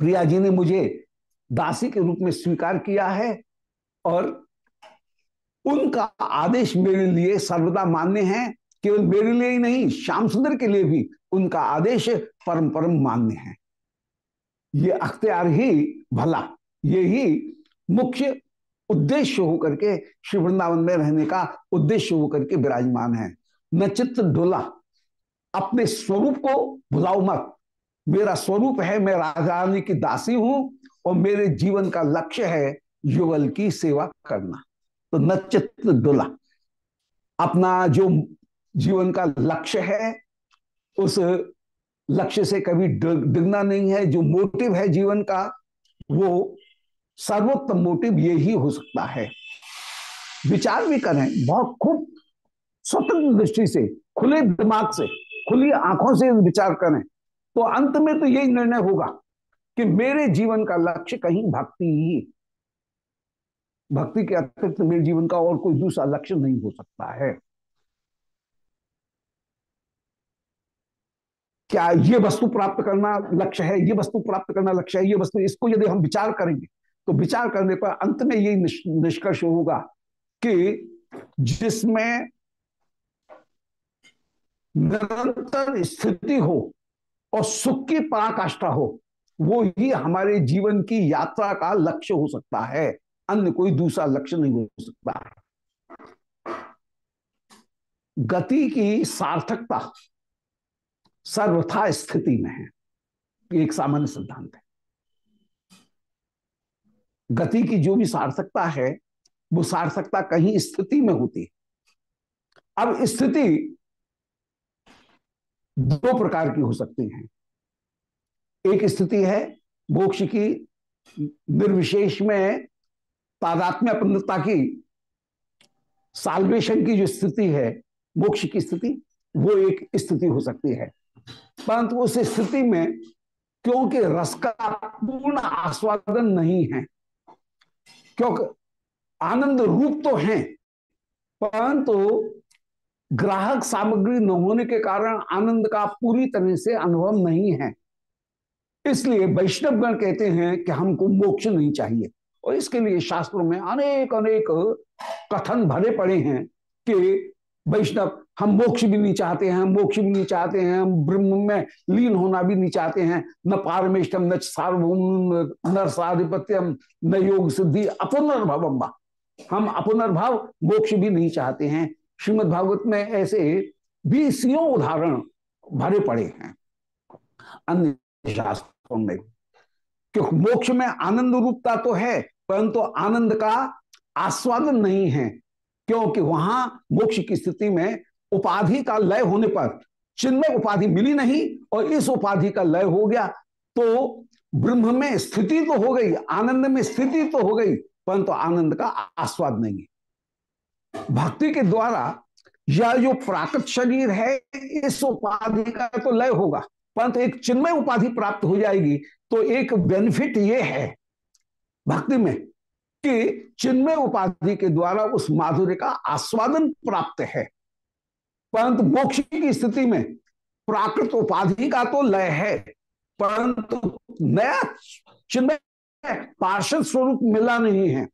प्रिया जी ने मुझे दासी के रूप में स्वीकार किया है और उनका आदेश मेरे लिए सर्वदा मान्य है, केवल मेरे लिए ही नहीं, श्याम सुंदर के लिए भी उनका आदेश परम परम मान्य है। ये अख्तियार ही भला, ये ही मुख्य उद्देश्य होकर के श्री वृंदावन में रहने का उद्देश्य होकर के विराजमान है। न चित्त डोला, अपने स्वरूप को भुलाओ मत। मेरा स्वरूप है, मैं राजा रानी की दासी हूँ और मेरे जीवन का लक्ष्य है युगल की सेवा करना। तो न डोला अपना जो जीवन का लक्ष्य है, उस लक्ष्य से कभी डिगना नहीं है। जो मोटिव है जीवन का, वो सर्वोत्तम मोटिव ये ही हो सकता है। विचार भी करें। बहुत खूब स्वतंत्र दृष्टि से, खुले दिमाग से, खुली आँखों से विचार करें। तो अंत में तो यही निर्णय होगा। कि मेरे जीवन का लक्ष्य कहीं भक्ति ही भक्ति के अतिरिक्त मेरे जीवन का और कोई दूसरा लक्ष्य नहीं हो सकता है। क्या ये वस्तु प्राप्त करना लक्ष्य है, ये वस्तु प्राप्त करना लक्ष्य है, ये वस्तु, इसको यदि हम विचार करेंगे तो विचार करने पर अंत में यही निष्कर्ष होगा कि जिसमें निरंतर स्थिति हो और सुख की पराकाष्ठा हो वो ही हमारे जीवन की यात्रा का लक्ष्य हो सकता है। अन्य कोई दूसरा लक्ष्य नहीं हो सकता। है गति की सार्थकता सर्वथा स्थिति में है। एक सामान्य सिद्धांत है। गति की जो भी सार्थकता है, वो सार्थकता कहीं स्थिति में होती है। अब स्थिति दो प्रकार की हो सकती है। एक स्थिति है, मोक्ष की निर्विशेष में तादात्म्य अपनता की साल्वेशन की जो स्थिति है, मोक्ष की स्थिति, वो एक स्थिति हो सकती है। परंतु उस स्थिति में क्योंकि रस का पूर्ण आस्वादन नहीं है, क्योंकि आनंद रूप तो है, परंतु ग्राहक सामग्री न होने के कारण आनंद का पूरी तरह से अनुभव नहीं है। इसलिए वैष्णवगण कहते हैं कि हमको मोक्ष नहीं चाहिए। और इसके लिए शास्त्रों में अनेक अनेक कथन भरे पड़े हैं कि वैष्णव, हम मोक्ष भी नहीं चाहते हैं, हम मोक्ष भी नहीं चाहते हैं, हम ब्रह्म में लीन होना भी नहीं चाहते हैं। न पारमेष्टम न सार्वभौम, न साधिपत्यम न योग सिद्धि, अपुनर्भवम हम अपुनर्भाव मोक्ष भी नहीं चाहते हैं। श्रीमद भागवत में ऐसे बीसियों उदाहरण भरे पड़े हैं। अन्य शास्त्रों में क्योंकि मोक्ष में आनंद रूपता तो है, परंतु आनंद का आस्वादन नहीं है, क्योंकि वहाँ मोक्ष की स्थिति में उपाधि का लय होने पर चिन्मय उपाधि मिली नहीं, और इस उपाधि का लय हो गया तो ब्रह्म में स्थिति तो हो गई, आनंद में स्थिति तो हो गई, परंतु आनंद का आस्वाद नहीं है। भक्ति के द्वारा यह जो प्राकृत शरीर है, इस उपाधि का तो लय होगा। परंतु एक चिन्मय उपाधि प्राप्त हो जाएगी तो एक बेनिफिट ये है भक्ति में कि चिन्मय उपाधि के द्वारा उस माधुर्य का आस्वादन प्राप्त है। परंतु मोक्ष की स्थिति में प्राकृत उपाधि का तो लय है, परंतु नया चिन्मय पार्षद स्वरूप मिला नहीं है,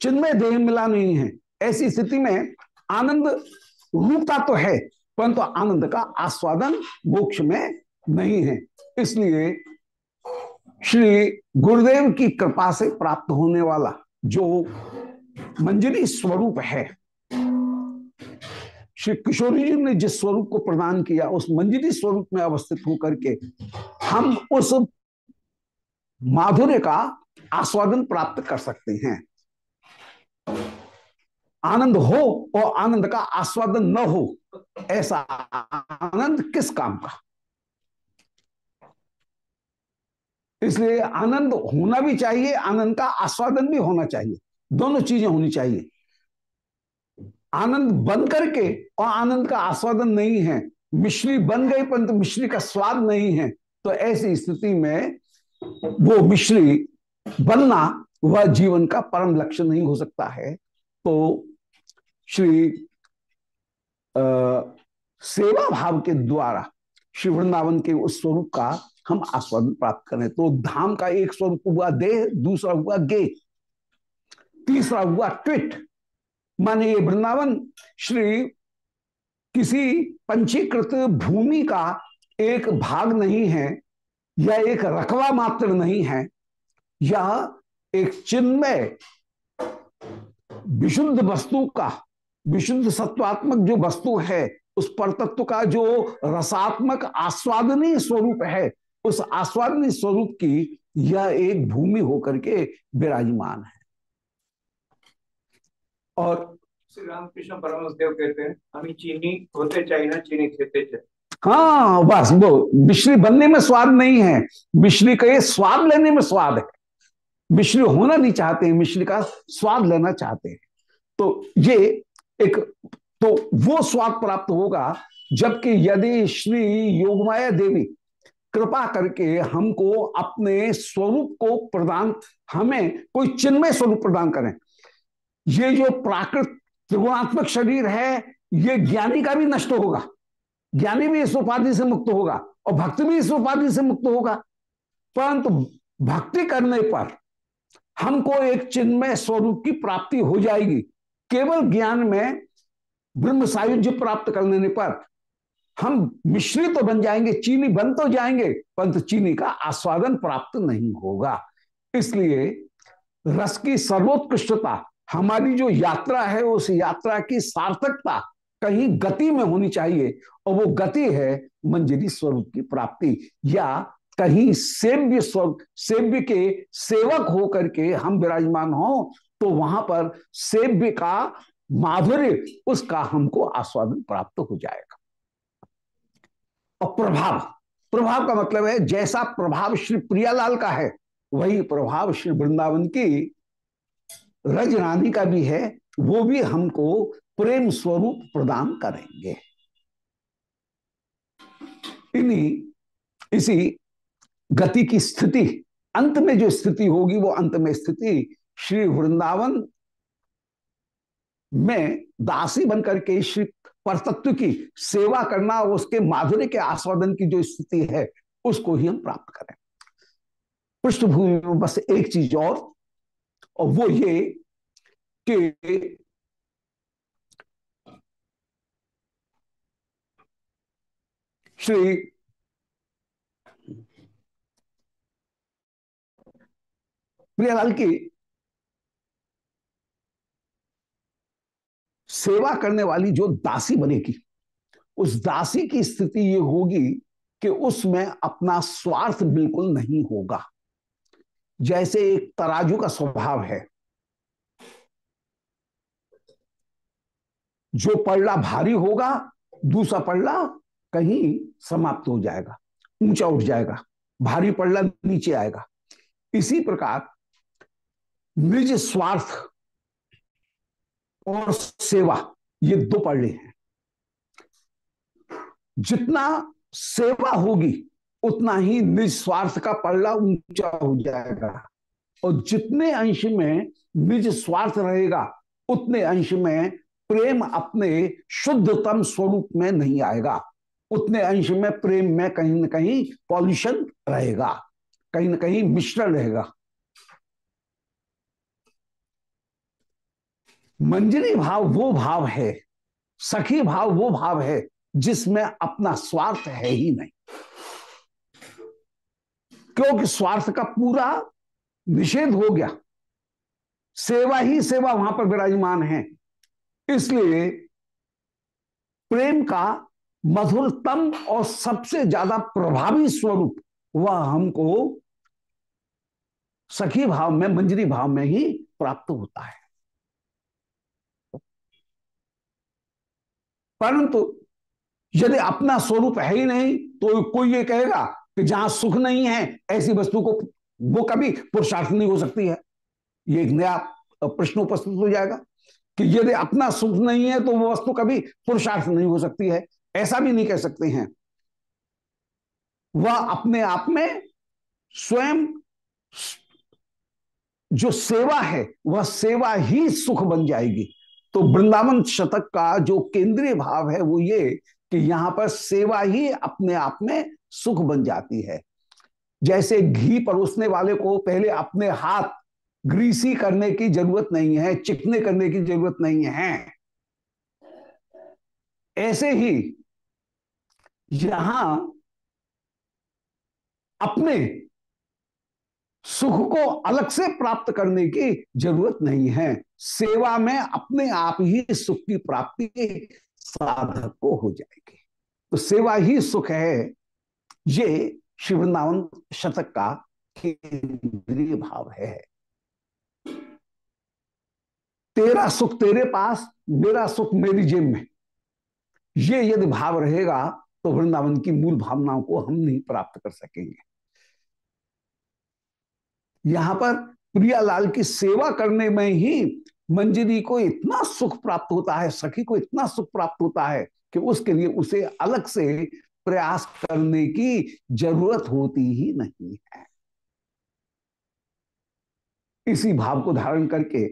चिन्मय देह मिला नहीं है। ऐसी स्थिति में आनंद रूपता तो है परंतु आनंद का आस्वादन मोक्ष में नहीं है। इसलिए श्री गुरुदेव की कृपा से प्राप्त होने वाला जो मंजरी स्वरूप है, श्री किशोरी जी ने जिस स्वरूप को प्रदान किया, उस मंजरी स्वरूप में अवस्थित होकर के हम उस माधुर्य का आस्वादन प्राप्त कर सकते हैं। आनंद हो और आनंद का आस्वादन न हो ऐसा आनंद किस काम का? इसलिए आनंद होना भी चाहिए, आनंद का आस्वादन भी होना चाहिए। दोनों चीज़ें होनी चाहिए। आनंद बन करके और आनंद का आस्वादन नहीं है। मिश्री बन गई, परंतु मिश्री का स्वाद नहीं है। तो ऐसी स्थिति में वो मिश्री बनना, वह जीवन का परम लक्ष्य नहीं हो सकता है। तो श्री सेवा भाव के द्वारा श्री वृंदावन के उस स्वरूप का हम आस्वादन प्राप्त करें तो धाम का एक स्वरूप हुआ देह, दूसरा हुआ गे तीसरा हुआ ट्विट। माने ये वृंदावन श्री किसी पंचीकृत भूमि का एक भाग नहीं है, या एक रकवा मात्र नहीं है, या एक चिन्मय, विशुद्ध वस्तु का विशुद्ध सत्वात्मक जो वस्तु है उस परतत्व का जो रसात्मक आस्वादनीय स्वरूप है उस आस्वादनीय स्वरूप की यह एक भूमि होकर के विराजमान है। और श्री रामकृष्ण परमदेव कहते हैं हम चीनी होते चीनी खेते हाँ बस वो मिश्री बनने में स्वाद नहीं है। मिश्री का ये स्वाद लेने में स्वाद है। मिश्री होना नहीं चाहते हैं मिश्री का स्वाद लेना चाहते हैं। तो ये एक तो वो स्वाद प्राप्त होगा, जबकि यदि श्री योगमाया देवी कृपा करके हमको अपने स्वरूप को प्रदान, हमें कोई चिन्मय स्वरूप प्रदान करें। ये जो प्राकृत त्रिगुणात्मक शरीर है, ये ज्ञानी का भी नष्ट होगा। ज्ञानी भी इस उपाधि से मुक्त होगा और भक्त भी इस उपाधि से मुक्त होगा। परंतु भक्ति करने पर हमको एक चिन्मय स्वरूप की प्राप्ति हो जाएगी। केवल ज्ञान में ब्रह्म सायुज्य प्राप्त करने पर हम मिश्रित तो बन जाएँगे, चीनी बन तो जाएँगे, परंतु चीनी का आस्वादन प्राप्त नहीं होगा। इसलिए रस की सर्वोत्कृष्टता, हमारी जो यात्रा है, उस यात्रा की सार्थकता कहीं गति में होनी चाहिए, और वो गति है मंजरी स्वरूप की प्राप्ति, या कहीं सेव्य स्वरूप सेव्य के सेवक होकर के हम विराजमान हो तो वहाँ पर सेव्य का माधुर्य, उसका हमको आस्वादन प्राप्त हो जाएगा। और प्रभाव प्रभाव का मतलब है जैसा प्रभाव श्री प्रियालाल का है, वही प्रभाव श्री वृंदावन की रज रानी का भी है, वो भी हमको प्रेम स्वरूप प्रदान करेंगे। इन्हीं, इसी गति की स्थिति, अंत में जो स्थिति होगी, वो अंत में स्थिति श्री वृंदावन में दासी बनकर के श्री परतत्व की सेवा करना उसके माधुर्य के आस्वादन की जो स्थिति है, उसको ही हम प्राप्त करें। पृष्ठभूमि में बस एक चीज़ और और वो ये कि श्री प्रियालाल की सेवा करने वाली जो दासी बनेगी, उस दासी की स्थिति ये होगी कि उसमें अपना स्वार्थ बिल्कुल नहीं होगा। जैसे एक तराजू का स्वभाव है, जो पड़ला भारी होगा, दूसरा पड़ला कहीं समाप्त हो जाएगा, ऊँचा उठ जाएगा, भारी पड़ला नीचे आएगा। इसी प्रकार निज स्वार्थ और सेवा, ये दो पड़े हैं। जितना सेवा होगी, उतना ही निस्वार्थ का पल्ला ऊँचा हो जाएगा। और जितने अंश में निज स्वार्थ रहेगा, उतने अंश में प्रेम अपने शुद्धतम स्वरूप में नहीं आएगा। उतने अंश में प्रेम में कहीं ना कहीं पॉल्यूशन रहेगा, कहीं ना कहीं मिश्रण रहेगा। मंजरी भाव वो भाव है, सखी भाव वो भाव है, जिसमें अपना स्वार्थ है ही नहीं। क्योंकि स्वार्थ का पूरा निषेध हो गया। सेवा ही सेवा वहाँ पर विराजमान है। इसलिए प्रेम का मधुरतम और सबसे ज़्यादा प्रभावी स्वरूप वह हमको सखी भाव में, मंजरी भाव में ही प्राप्त होता है। परंतु यदि अपना स्वरूप है ही नहीं तो कोई ये कहेगा कि जहाँ सुख नहीं है, ऐसी वस्तु को, वो कभी पुरुषार्थ नहीं हो सकती है। ये एक नया प्रश्न उपस्थित हो जाएगा कि यदि अपना सुख नहीं है तो वो वस्तु कभी पुरुषार्थ नहीं हो सकती है। ऐसा भी नहीं कह सकते हैं। वह अपने आप में स्वयं जो सेवा है, वह सेवा ही सुख बन जाएगी। तो वृंदावन शतक का जो केंद्रीय भाव है वो ये कि यहाँ पर सेवा ही अपने आप में सुख बन जाती है। जैसे घी परोसने वाले को पहले अपने हाथ ग्रीसी करने की ज़रूरत नहीं है, चिकने करने की ज़रूरत नहीं है। ऐसे ही यहाँ अपने सुख को अलग से प्राप्त करने की ज़रूरत नहीं है। सेवा में अपने आप ही सुख की प्राप्ति साधक को हो जाएगी। तो सेवा ही सुख है, ये श्री वृंदावन शतक का केंद्रीय भाव है। तेरा सुख तेरे पास, मेरा सुख मेरी जेब में। ये यदि भाव रहेगा तो वृंदावन की मूल भावनाओं को हम नहीं प्राप्त कर सकेंगे। यहाँ पर प्रियालाल की सेवा करने में ही मंजरी को इतना सुख प्राप्त होता है, सखी को इतना सुख प्राप्त होता है कि उसके लिए उसे अलग से प्रयास करने की ज़रूरत होती ही नहीं है। इसी भाव को धारण करके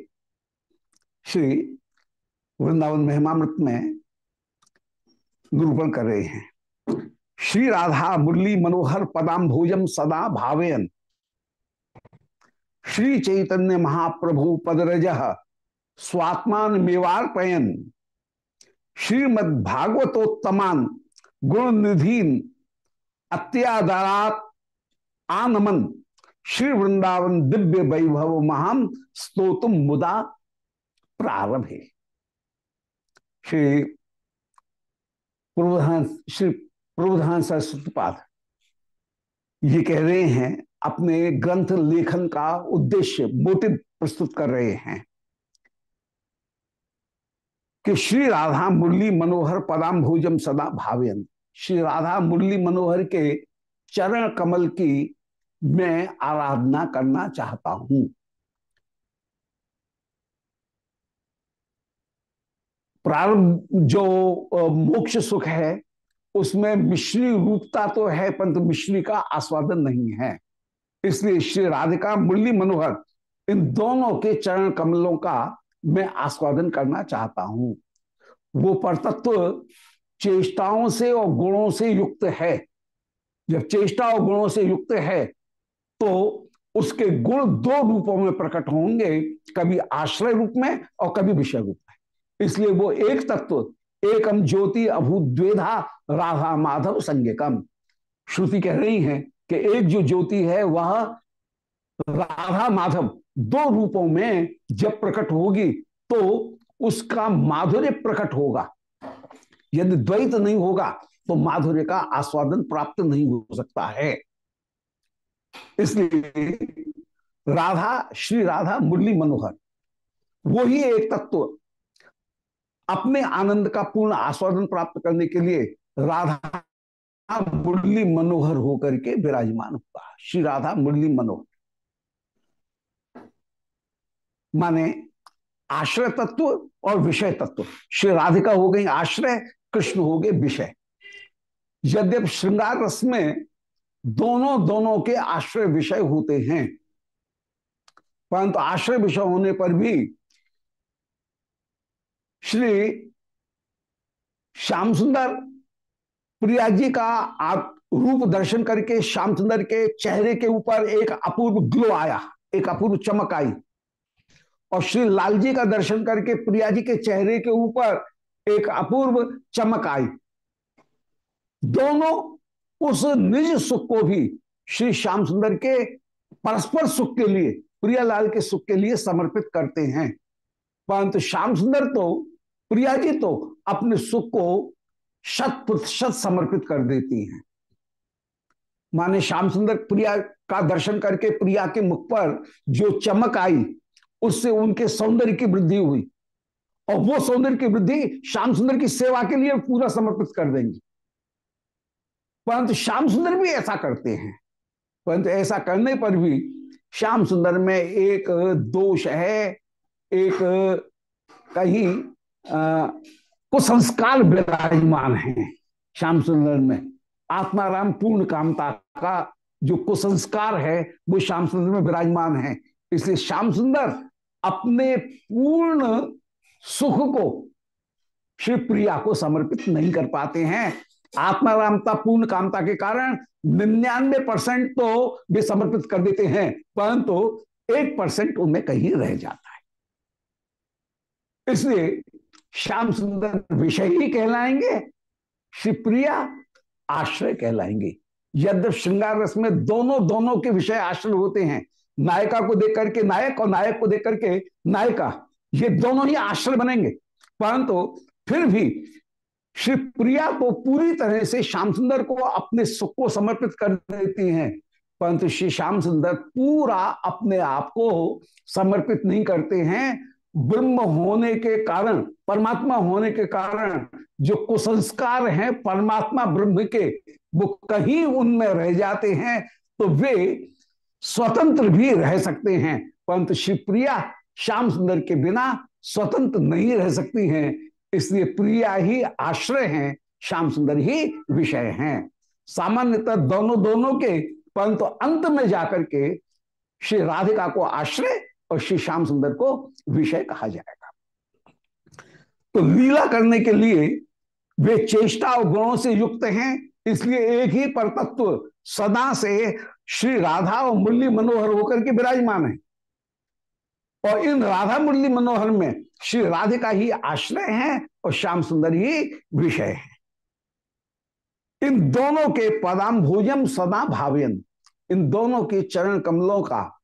श्री वृंदावन महिमामृत में निरूपण कर रहे हैं। श्री राधा मुरली मनोहर पदाम भोजम सदा भावेन श्री चैतन्य महाप्रभु पदरज स्वात्मान मेवार्पयन श्रीमद भागवतोत्तमान गुण निधीन अत्यादारात आनमन श्री वृंदावन दिव्य वैभव महाम स्तोतुम मुदा प्रारंभे। श्री प्रधान श्री प्रधान सरस्वतीपाद ये कह रहे हैं, अपने ग्रंथ लेखन का उद्देश्य मोटिव प्रस्तुत कर रहे हैं। कि श्री राधा मुरली मनोहर पदाम भोजम सदा भाव्यन। श्री राधा मुरली मनोहर के चरण कमल की मैं आराधना करना चाहता हूँ। प्रारंभ जो मोक्ष सुख है, उसमें मिश्री रूपता तो है, परंतु मिश्री का आस्वादन नहीं है। इसलिए श्री राधिका मुरली मनोहर इन दोनों के चरण कमलों का मैं आस्वादन करना चाहता हूँ। वो परतत्व चेष्टाओं से और गुणों से युक्त है। जब चेष्टा और गुणों से युक्त है तो उसके गुण दो रूपों में प्रकट होंगे, कभी आश्रय रूप में और कभी विषय रूप में। इसलिए वो एक तत्व, एकम ज्योति अभूद्वेधा राधा माधव संज्ञकम। श्रुति कह रही है कि एक जो ज्योति है, वह राधा माधव। दो रूपों में जब प्रकट होगी तो उसका माधुर्य प्रकट होगा। यदि द्वैत नहीं होगा तो माधुर्य का आस्वादन प्राप्त नहीं हो सकता है। इसलिए राधा, श्री राधा मुरली मनोहर वो ही एक तत्व अपने आनंद का पूर्ण आस्वादन प्राप्त करने के लिए राधा मुरली मनोहर होकर के विराजमान हुआ। श्री राधा मुरली मनोहर। माने आश्रय तत्व और विषय तत्व। श्री राधिका हो गई आश्रय, कृष्ण हो गए विषय। यद्यप श्रृंगार रस में दोनों दोनों के आश्रय विषय होते हैं, परंतु आश्रय विषय होने पर भी श्री श्याम सुंदर प्रिया जी का रूप दर्शन करके श्याम सुंदर के चेहरे के ऊपर एक अपूर्व ग्लो आया, एक अपूर्व चमक आई। और श्री लाल जी का दर्शन करके प्रिया जी के चेहरे के ऊपर एक अपूर्व चमक आई। दोनों उस निज सुख को भी श्री श्याम सुंदर के परस्पर सुख के लिए, प्रियालाल के सुख के लिए समर्पित करते हैं। परंतु श्याम सुंदर तो प्रिया जी तो अपने सुख को शत प्रतिशत समर्पित कर देती हैं। माने श्याम सुंदर प्रिया का दर्शन करके प्रिया के मुख पर जो चमक आई उससे उनके सौंदर्य की वृद्धि हुई। और वो सौंदर्य की वृद्धि श्याम सुंदर की सेवा के लिए पूरा समर्पित कर देंगी। परंतु श्याम सुंदर भी ऐसा करते हैं। परंतु ऐसा करने पर भी श्याम सुंदर में एक दोष है, एक कहीं कुसंस्कार विराजमान है श्याम सुंदर में। आत्माराम पूर्ण कामता का जो कुसंस्कार है, वो श्याम सुंदर में विराजमान है। इसलिए श्याम सुंदर अपने पूर्ण सुख को श्री प्रिया को समर्पित नहीं कर पाते हैं। आत्मारामता पूर्ण कामता के कारण निन्यानवे परसेंट तो वे समर्पित कर देते हैं, परंतु तो एक परसेंट उनमें कहीं रह जाता है। इसलिए श्याम सुंदर विषय ही कहलाएँगे शिवप्रिया आश्रय कहलाएँगे। यद्यप श्रृंगार रस में दोनों दोनों के विषय आश्रय होते हैं नायिका को देख करके नायक और नायक को देख करके नायिका, ये दोनों ही आश्रय बनेंगे। परंतु फिर भी श्री प्रिया तो पूरी तरह से श्याम सुंदर को अपने सुख को समर्पित कर देती हैं। परंतु श्री श्याम सुंदर पूरा अपने आप को समर्पित नहीं करते हैं। ब्रह्म होने के कारण, परमात्मा होने के कारण जो कुसंस्कार हैं, परमात्मा ब्रह्म के, वो कहीं उनमें रह जाते हैं तो वे स्वतंत्र भी रह सकते हैं, परंतु शिवप्रिया श्याम सुंदर के बिना स्वतंत्र नहीं रह सकती हैं। इसलिए प्रिया ही आश्रय हैं, श्याम सुंदर ही विषय हैं। सामान्यतः दोनों दोनों के, परंतु अंत में जाकर के श्री राधिका को आश्रय और श्री श्याम सुंदर को विषय कहा जाएगा। तो लीला करने के लिए वे चेष्टा और गुणों से युक्त हैं, इसलिए एक ही परतत्व सदा से श्री राधा और मुरली मनोहर होकर के विराजमान है। और इन राधा मुरली मनोहर में श्री राधिका ही आश्रय है और श्याम सुंदर ही विषय है। इन दोनों के पदाम भोजम सदा भाव्यन। इन दोनों के चरण कमलों का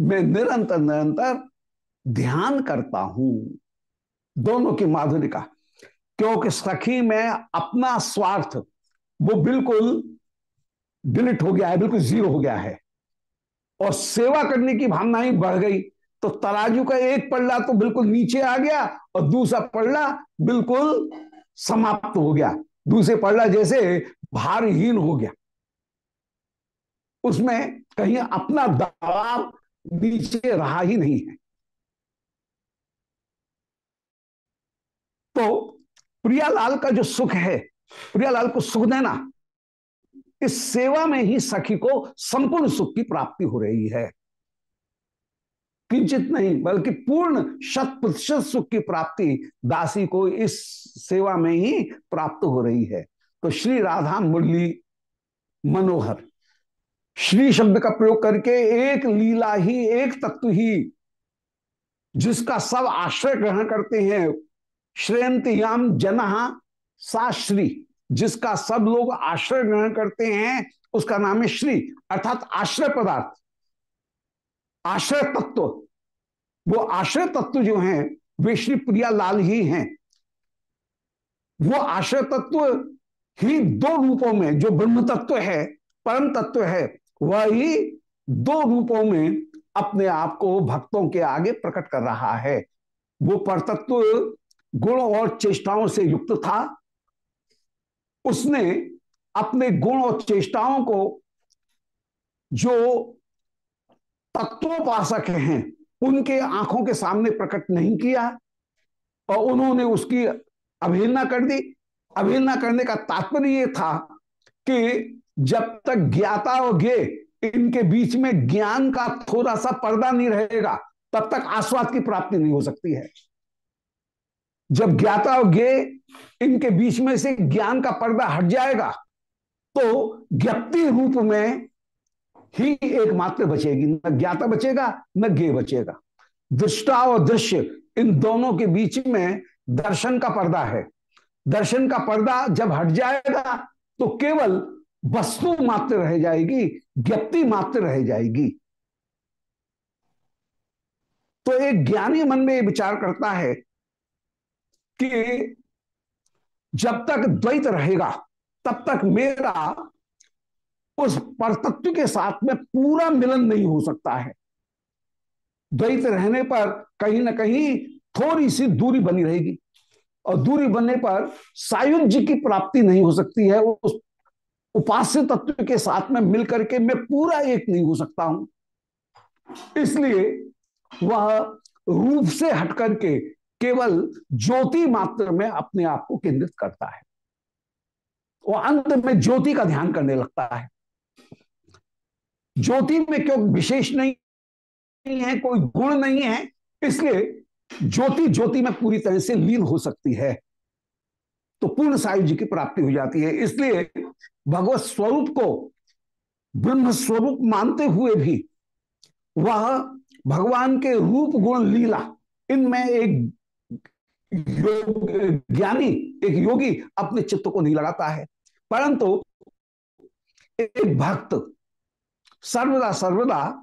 मैं निरंतर निरंतर ध्यान करता हूँ। दोनों की माधुरी का, क्योंकि सखी में अपना स्वार्थ, वो बिल्कुल डिलीट हो गया है, बिल्कुल ज़ीरो हो गया है। और सेवा करने की भावना ही बढ़ गई। तो तराजू का एक पल्ला तो बिल्कुल नीचे आ गया और दूसरा पल्ला बिल्कुल समाप्त हो गया। दूसरे पल्ला जैसे भारहीन हो गया। उसमें कहीं अपना दबाव नीचे रहा ही नहीं है। तो प्रियालाल का जो सुख है, प्रियालाल को सुख देना इस सेवा में ही सखी को संपूर्ण सुख की प्राप्ति हो रही है। किंचित नहीं, बल्कि पूर्ण शत प्रतिशत सुख की प्राप्ति दासी को इस सेवा में ही प्राप्त हो रही है। तो श्री राधा मुरली मनोहर, श्री शब्द का प्रयोग करके एक लीला ही, एक तत्व ही, जिसका सब आश्रय ग्रहण करते हैं श्रेयंत याम जनहा सा श्री जिसका सब लोग आश्रय ग्रहण करते हैं, उसका नाम है श्री, अर्थात आश्रय पदार्थ। आश्रय तत्व। वो आश्रय तत्व जो हैं, वे श्री प्रिया लाल ही हैं। वो आश्रय तत्व ही दो रूपों में, जो ब्रह्म तत्व है, परम तत्व है, वह ही दो रूपों में अपने आप को भक्तों के आगे प्रकट कर रहा है। वो परतत्व गुण और चेष्टाओं से युक्त था उसने अपने गुण और चेष्टाओं को जो तत्वोपासक हैं, उनके आँखों के सामने प्रकट नहीं किया और उन्होंने उसकी अवहेलना कर दी। अवहेलना करने का तात्पर्य यह था कि जब तक ज्ञाता और ज्ञे इनके बीच में ज्ञान का थोड़ा सा पर्दा नहीं रहेगा, तब तक आस्वाद की प्राप्ति नहीं हो सकती है। जब ज्ञाता और ज्ञे इनके बीच में से ज्ञान का पर्दा हट जाएगा तो ज्ञप्ति रूप में ही एकमात्र बचेगी। न ज्ञाता बचेगा, न गे बचेगा। दृष्टा और दृश्य, इन दोनों के बीच में दर्शन का पर्दा है। दर्शन का पर्दा जब हट जाएगा तो केवल वस्तु मात्र रह जाएगी, ज्ञप्ति मात्र रह जाएगी। तो एक ज्ञानी मन में विचार करता है कि जब तक द्वैत रहेगा, तब तक मेरा उस परतत्व के साथ में पूरा मिलन नहीं हो सकता है। द्वैत रहने पर कहीं ना कहीं थोड़ी सी दूरी बनी रहेगी और दूरी बनने पर सायुज्य की प्राप्ति नहीं हो सकती है। उस उपास्य तत्व के साथ में मिलकर के मैं पूरा एक नहीं हो सकता हूँ। इसलिए वह रूप से हट करके केवल ज्योति मात्र में अपने आप को केंद्रित करता है। वो अंत में ज्योति का ध्यान करने लगता है। ज्योति में क्यों विशेष नहीं है, कोई गुण नहीं है, इसलिए ज्योति ज्योति में पूरी तरह से लीन हो सकती है। तो पूर्ण सायुज्य की प्राप्ति हो जाती है। इसलिए भगवत स्वरूप को ब्रह्म स्वरूप मानते हुए भी वह भगवान के रूप गुण लीला, इनमें एक ज्ञानी, एक योगी अपने चित्त को नहीं लगाता है। परंतु एक भक्त सर्वदा सर्वदा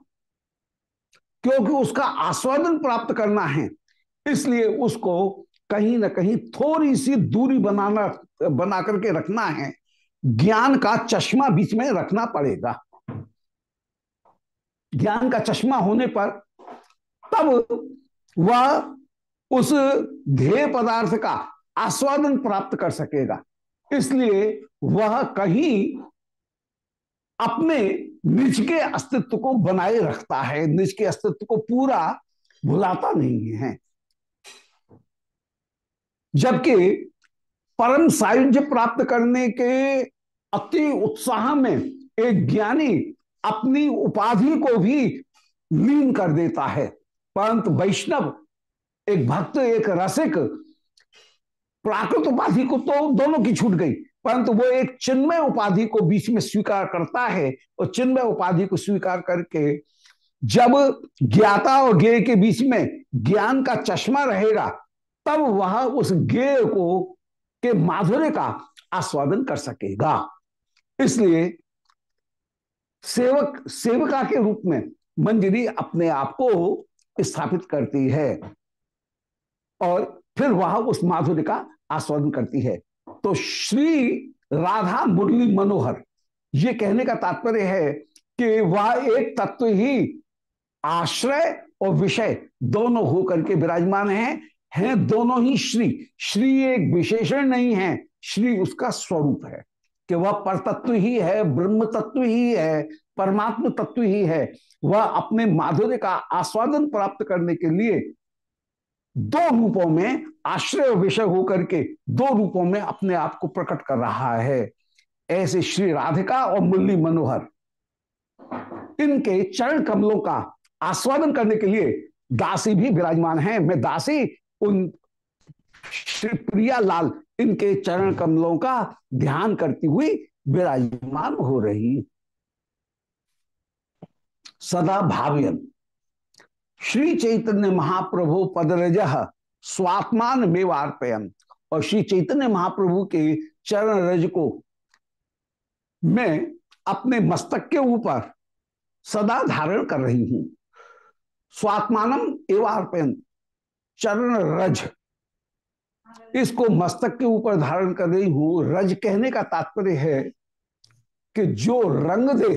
क्योंकि उसका आस्वादन प्राप्त करना है, इसलिए उसको कहीं ना कहीं थोड़ी सी दूरी बनाना, बना करके रखना है। ज्ञान का चश्मा बीच में रखना पड़ेगा। ज्ञान का चश्मा होने पर तब वह उस ध्येय पदार्थ का आस्वादन प्राप्त कर सकेगा। इसलिए वह कहीं अपने निज के अस्तित्व को बनाए रखता है, निज के अस्तित्व को पूरा भुलाता नहीं है। जबकि परम सायुज्य प्राप्त करने के अति उत्साह में एक ज्ञानी अपनी उपाधि को भी लीन कर देता है। परंतु वैष्णव एक भक्त, एक रसिक प्राकृत उपाधि को तो दोनों की छूट गई, परंतु वो एक चिन्मय उपाधि को बीच में स्वीकार करता है और चिन्मय उपाधि को स्वीकार करके जब ज्ञाता और ज्ञेय के बीच में ज्ञान का चश्मा रहेगा, तब वह उस ज्ञेय को, के माधुर्य का आस्वादन कर सकेगा। इसलिए सेवक, सेवका के रूप में मंजरी अपने आप को स्थापित करती है। और फिर वह उस माधुर्य का आस्वादन करती है। तो श्री राधा मुरली मनोहर, ये कहने का तात्पर्य है कि वह एक तत्व ही आश्रय और विषय दोनों होकर के विराजमान हैं हैं दोनों ही श्री। श्री एक विशेषण नहीं है, श्री उसका स्वरूप है कि वह परतत्व ही है ब्रह्म तत्व ही है, परमात्म तत्व ही है। वह अपने माधुर्य का आस्वादन प्राप्त करने के लिए दो रूपों में आश्रय विषय होकर के दो रूपों में अपने आप को प्रकट कर रहा है। ऐसे श्री राधिका और मुरली मनोहर, इनके चरण कमलों का आस्वादन करने के लिए दासी भी विराजमान है। मैं दासी, उन श्री प्रिया लाल, इनके चरण कमलों का ध्यान करती हुई विराजमान हो रही। सदा भाव्यन। श्री चैतन्य महाप्रभु पदरज स्वात्मान मेवार्पयन और श्री चैतन्य महाप्रभु के चरण रज को मैं अपने मस्तक के ऊपर सदा धारण कर रही हूँ। स्वात्मानम एवार्पयन चरण रज इसको मस्तक के ऊपर धारण कर रही हूँ। रज कहने का तात्पर्य है कि जो रंग दे,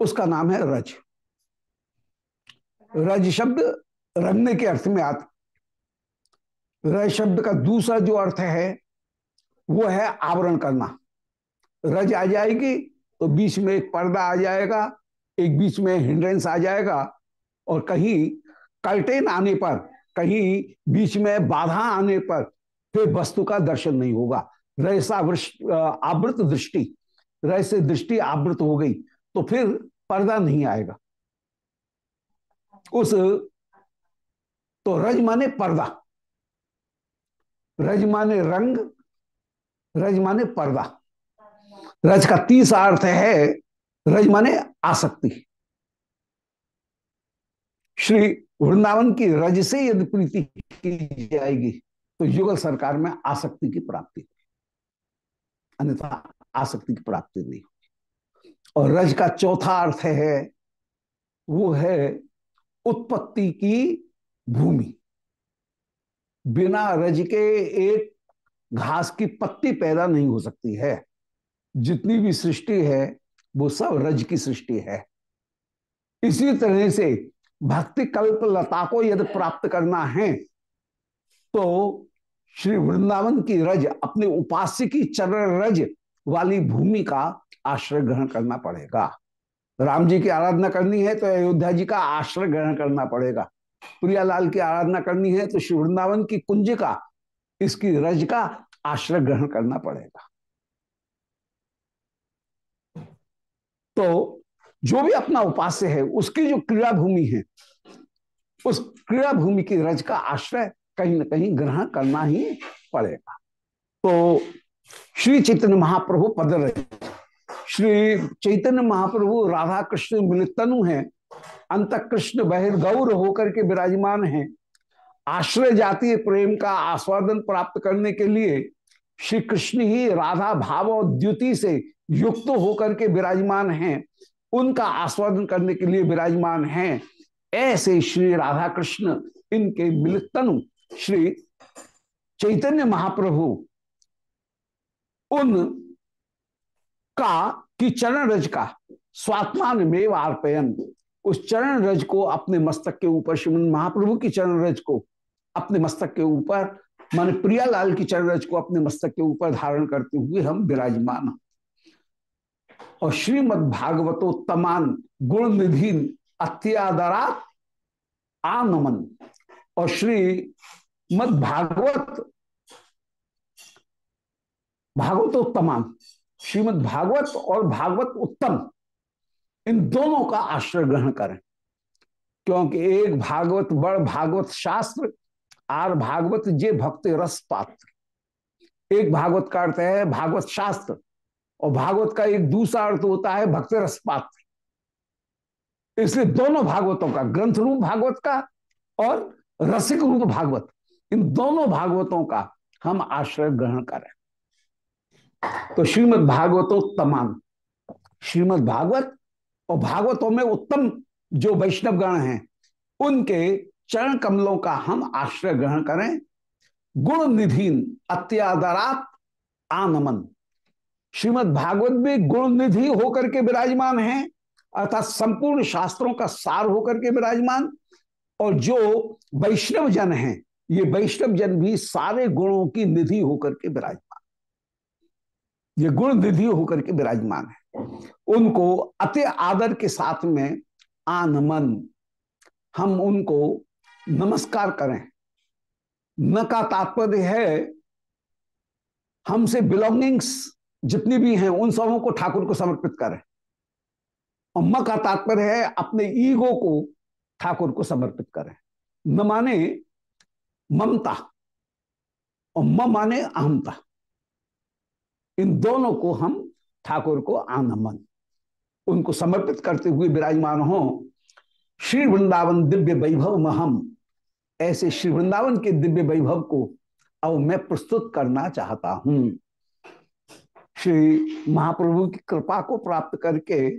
उसका नाम है रज। रज शब्द रंगने के अर्थ में आता रज शब्द का दूसरा जो अर्थ है, वो है आवरण करना। रज आ जाएगी तो बीच में एक पर्दा आ जाएगा, एक बीच में हिंड्रेंस आ जाएगा और कहीं कर्टेन आने पर, कहीं बीच में बाधा आने पर फिर वस्तु का दर्शन नहीं होगा। रैसा आवृत दृष्टि रह से दृष्टि आवृत हो गई तो फिर पर्दा नहीं आएगा। उस तो रज माने पर्दा। रज माने रंग, रज माने पर्दा। रज का तीसरा अर्थ है, रज माने आसक्ति। श्री वृंदावन की रज से यदि प्रीति की जाएगी तो युगल सरकार में आसक्ति की प्राप्ति। अन्यथा आसक्ति की प्राप्ति नहीं। होगी और रज का चौथा अर्थ है, वो है उत्पत्ति की भूमि। बिना रज के एक घास की पत्ती पैदा नहीं हो सकती है। जितनी भी सृष्टि है, वो सब रज की सृष्टि है। इसी तरह से भक्ति कल्प लता को यदि प्राप्त करना है तो श्री वृंदावन की रज, अपने उपास्य की चरण रज वाली भूमि का आश्रय ग्रहण करना पड़ेगा। राम जी की आराधना करनी है तो अयोध्या जी का आश्रय ग्रहण करना पड़ेगा। प्रियालाल की आराधना करनी है तो श्री वृंदावन की कुंज का, इसकी रज का आश्रय ग्रहण करना पड़ेगा। तो जो भी अपना उपास्य है, उसकी जो क्रीड़ा भूमि है, उस क्रीड़ा भूमि की रज का आश्रय कहीं ना कहीं ग्रहण करना ही पड़ेगा। तो श्री चैतन्य महाप्रभु पदरज श्री चैतन्य महाप्रभु राधा कृष्ण मिलितनु है अंत कृष्ण बहिर्गौर होकर के विराजमान है। आश्रय जातीय प्रेम का आस्वादन प्राप्त करने के लिए श्री कृष्ण ही राधा भाव और द्युति से युक्त होकर के विराजमान हैं। उनका आस्वादन करने के लिए विराजमान हैं। ऐसे श्री राधा कृष्ण इनके मिलित तनु, श्री चैतन्य महाप्रभु, उन का की चरण रज का। स्वात्मान में आर्पयन। उस चरण रज को अपने मस्तक के ऊपर, श्रीमन महाप्रभु की चरण रज को अपने मस्तक के ऊपर, मान प्रियालाल की चरण रज को अपने मस्तक के ऊपर धारण करते हुए हम विराजमान और श्रीमद भागवतो तमान गुण निधि अत्यादरा आनमन। और श्री मद भागवत भागवतोत्तमान श्रीमद भागवत और भागवत उत्तम, इन दोनों का आश्रय ग्रहण करें। क्योंकि एक भागवत बड़ भागवत शास्त्र, आर भागवत जे भक्त रस पात्र। एक भागवत का अर्थ है भागवत शास्त्र, और भागवत का एक दूसरा अर्थ होता है भक्त रस पात्र। इसलिए दोनों भागवतों का ग्रंथ रूप भागवत का और रसिक रूप भागवत, इन दोनों भागवतों का हम आश्रय ग्रहण करें। तो श्रीमद भागवतो तमाम श्रीमद भागवत और भागवतों में उत्तम जो वैष्णव गण हैं, उनके चरण कमलों का हम आश्रय ग्रहण करें। गुण निधीन अत्यादरात आनमन। श्रीमद भागवत में गुण निधि होकर के विराजमान है, अर्थात संपूर्ण शास्त्रों का सार होकर के विराजमान। और जो वैष्णव जन हैं, ये वैष्णव जन भी सारे गुणों की निधि होकर के विराजमान ये गुण निधि होकर के विराजमान है। उनको अति आदर के साथ में आनमन, हम उनको नमस्कार करें। न का तात्पर्य है, हमसे बिलोंगिंग्स जितनी भी हैं, उन सबों को ठाकुर को समर्पित करें। और म का तात्पर्य है, अपने ईगो को ठाकुर को समर्पित करें। न माने ममता, और म माने अहमता इन दोनों को हम ठाकुर को आनमन उनको समर्पित करते हुए विराजमान हो। श्री वृंदावन दिव्य वैभव महम ऐसे श्री वृंदावन के दिव्य वैभव को अब मैं प्रस्तुत करना चाहता हूँ। श्री महाप्रभु की कृपा को प्राप्त करके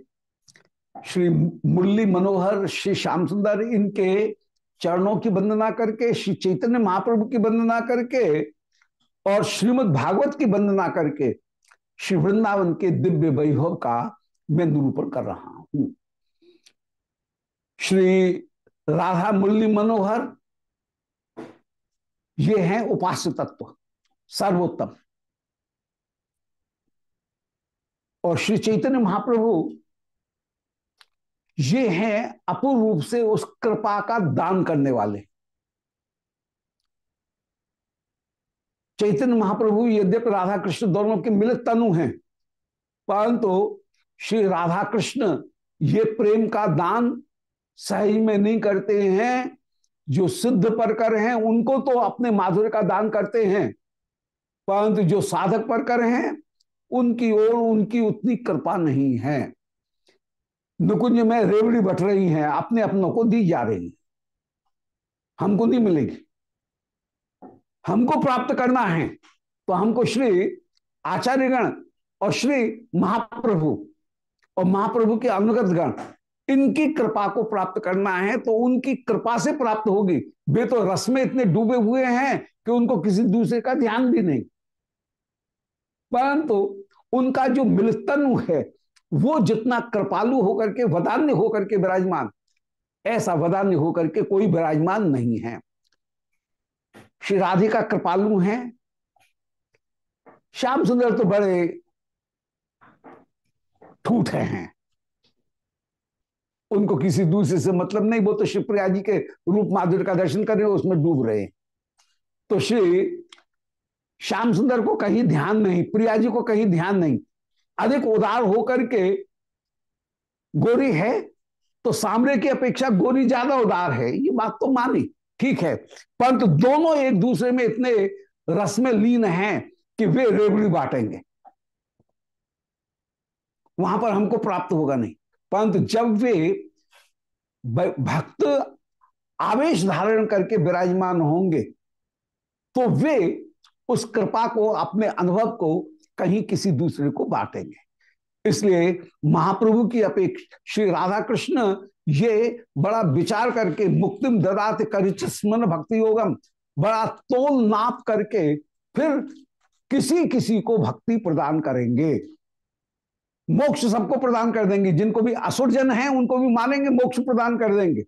श्री मुरली मनोहर, श्री श्याम सुंदर इनके चरणों की वंदना करके, श्री चैतन्य महाप्रभु की वंदना करके और श्रीमद् भागवत की वंदना करके श्री वृंदावन के दिव्य वैभव का मैं निरूपण कर रहा हूँ। श्री राधा मुरली मनोहर, ये हैं उपास्य तत्व, सर्वोत्तम। और श्री चैतन्य महाप्रभु, ये हैं अपूर्व रूप से उस कृपा का दान करने वाले। चैतन्य महाप्रभु यद्यपि राधा कृष्ण दोनों के मिलित तनु हैं, परंतु श्री राधा कृष्ण ये प्रेम का दान सही में नहीं करते हैं, जो सिद्ध परकर हैं, उनको तो अपने माधुर्य का दान करते हैं, परंतु जो साधक परकर हैं, उनकी ओर उनकी उतनी कृपा नहीं है। नुकुंज में रेवड़ी बट रही हैं अपने अपनों को दी जा रही है, हमको नहीं मिलेगी। हमको प्राप्त करना है तो हमको श्री आचार्यगण और श्री महाप्रभु और महाप्रभु के अनुगत गण, इनकी कृपा को प्राप्त करना है तो उनकी कृपा से प्राप्त होगी। वे तो रस में इतने डूबे हुए हैं कि उनको किसी दूसरे का ध्यान भी नहीं। परंतु उनका जो मिलतनु है, वो जितना कृपालु होकर के, वदान्य होकर के विराजमान, ऐसा वदान्य होकर के कोई विराजमान नहीं है। श्री राधिका कृपालु हैं। श्याम सुंदर तो बड़े ठूठे हैं। उनको किसी दूसरे से मतलब नहीं, वो तो शिवप्रिया जी के रूप माधुर्य का दर्शन कर रहे उसमें डूब रहे तो श्री श्याम सुंदर को कहीं ध्यान नहीं, प्रिया जी को कहीं ध्यान नहीं। अधिक उदार होकर के गोरी है तो सामने की अपेक्षा गोरी ज़्यादा उदार है। ये बात तो मानी। ठीक है? परंतु दोनों एक दूसरे में इतने रस में लीन हैं कि वे रेवड़ी बांटेंगे। वहाँ पर हमको प्राप्त होगा नहीं। परंतु जब वे भक्त आवेश धारण करके विराजमान होंगे तो वे उस कृपा को, अपने अनुभव को कहीं किसी दूसरे को बांटेंगे। इसलिए महाप्रभु की अपेक्षा, श्री राधा कृष्ण ये बड़ा विचार करके मुक्तिम ददात करिच स्मरण भक्ति योगम, बड़ा तोल नाप करके फिर किसी किसी को भक्ति प्रदान करेंगे। मोक्ष सबको प्रदान कर देंगे, जिनको भी असुरजन है, उनको भी मानेंगे, मोक्ष प्रदान कर देंगे।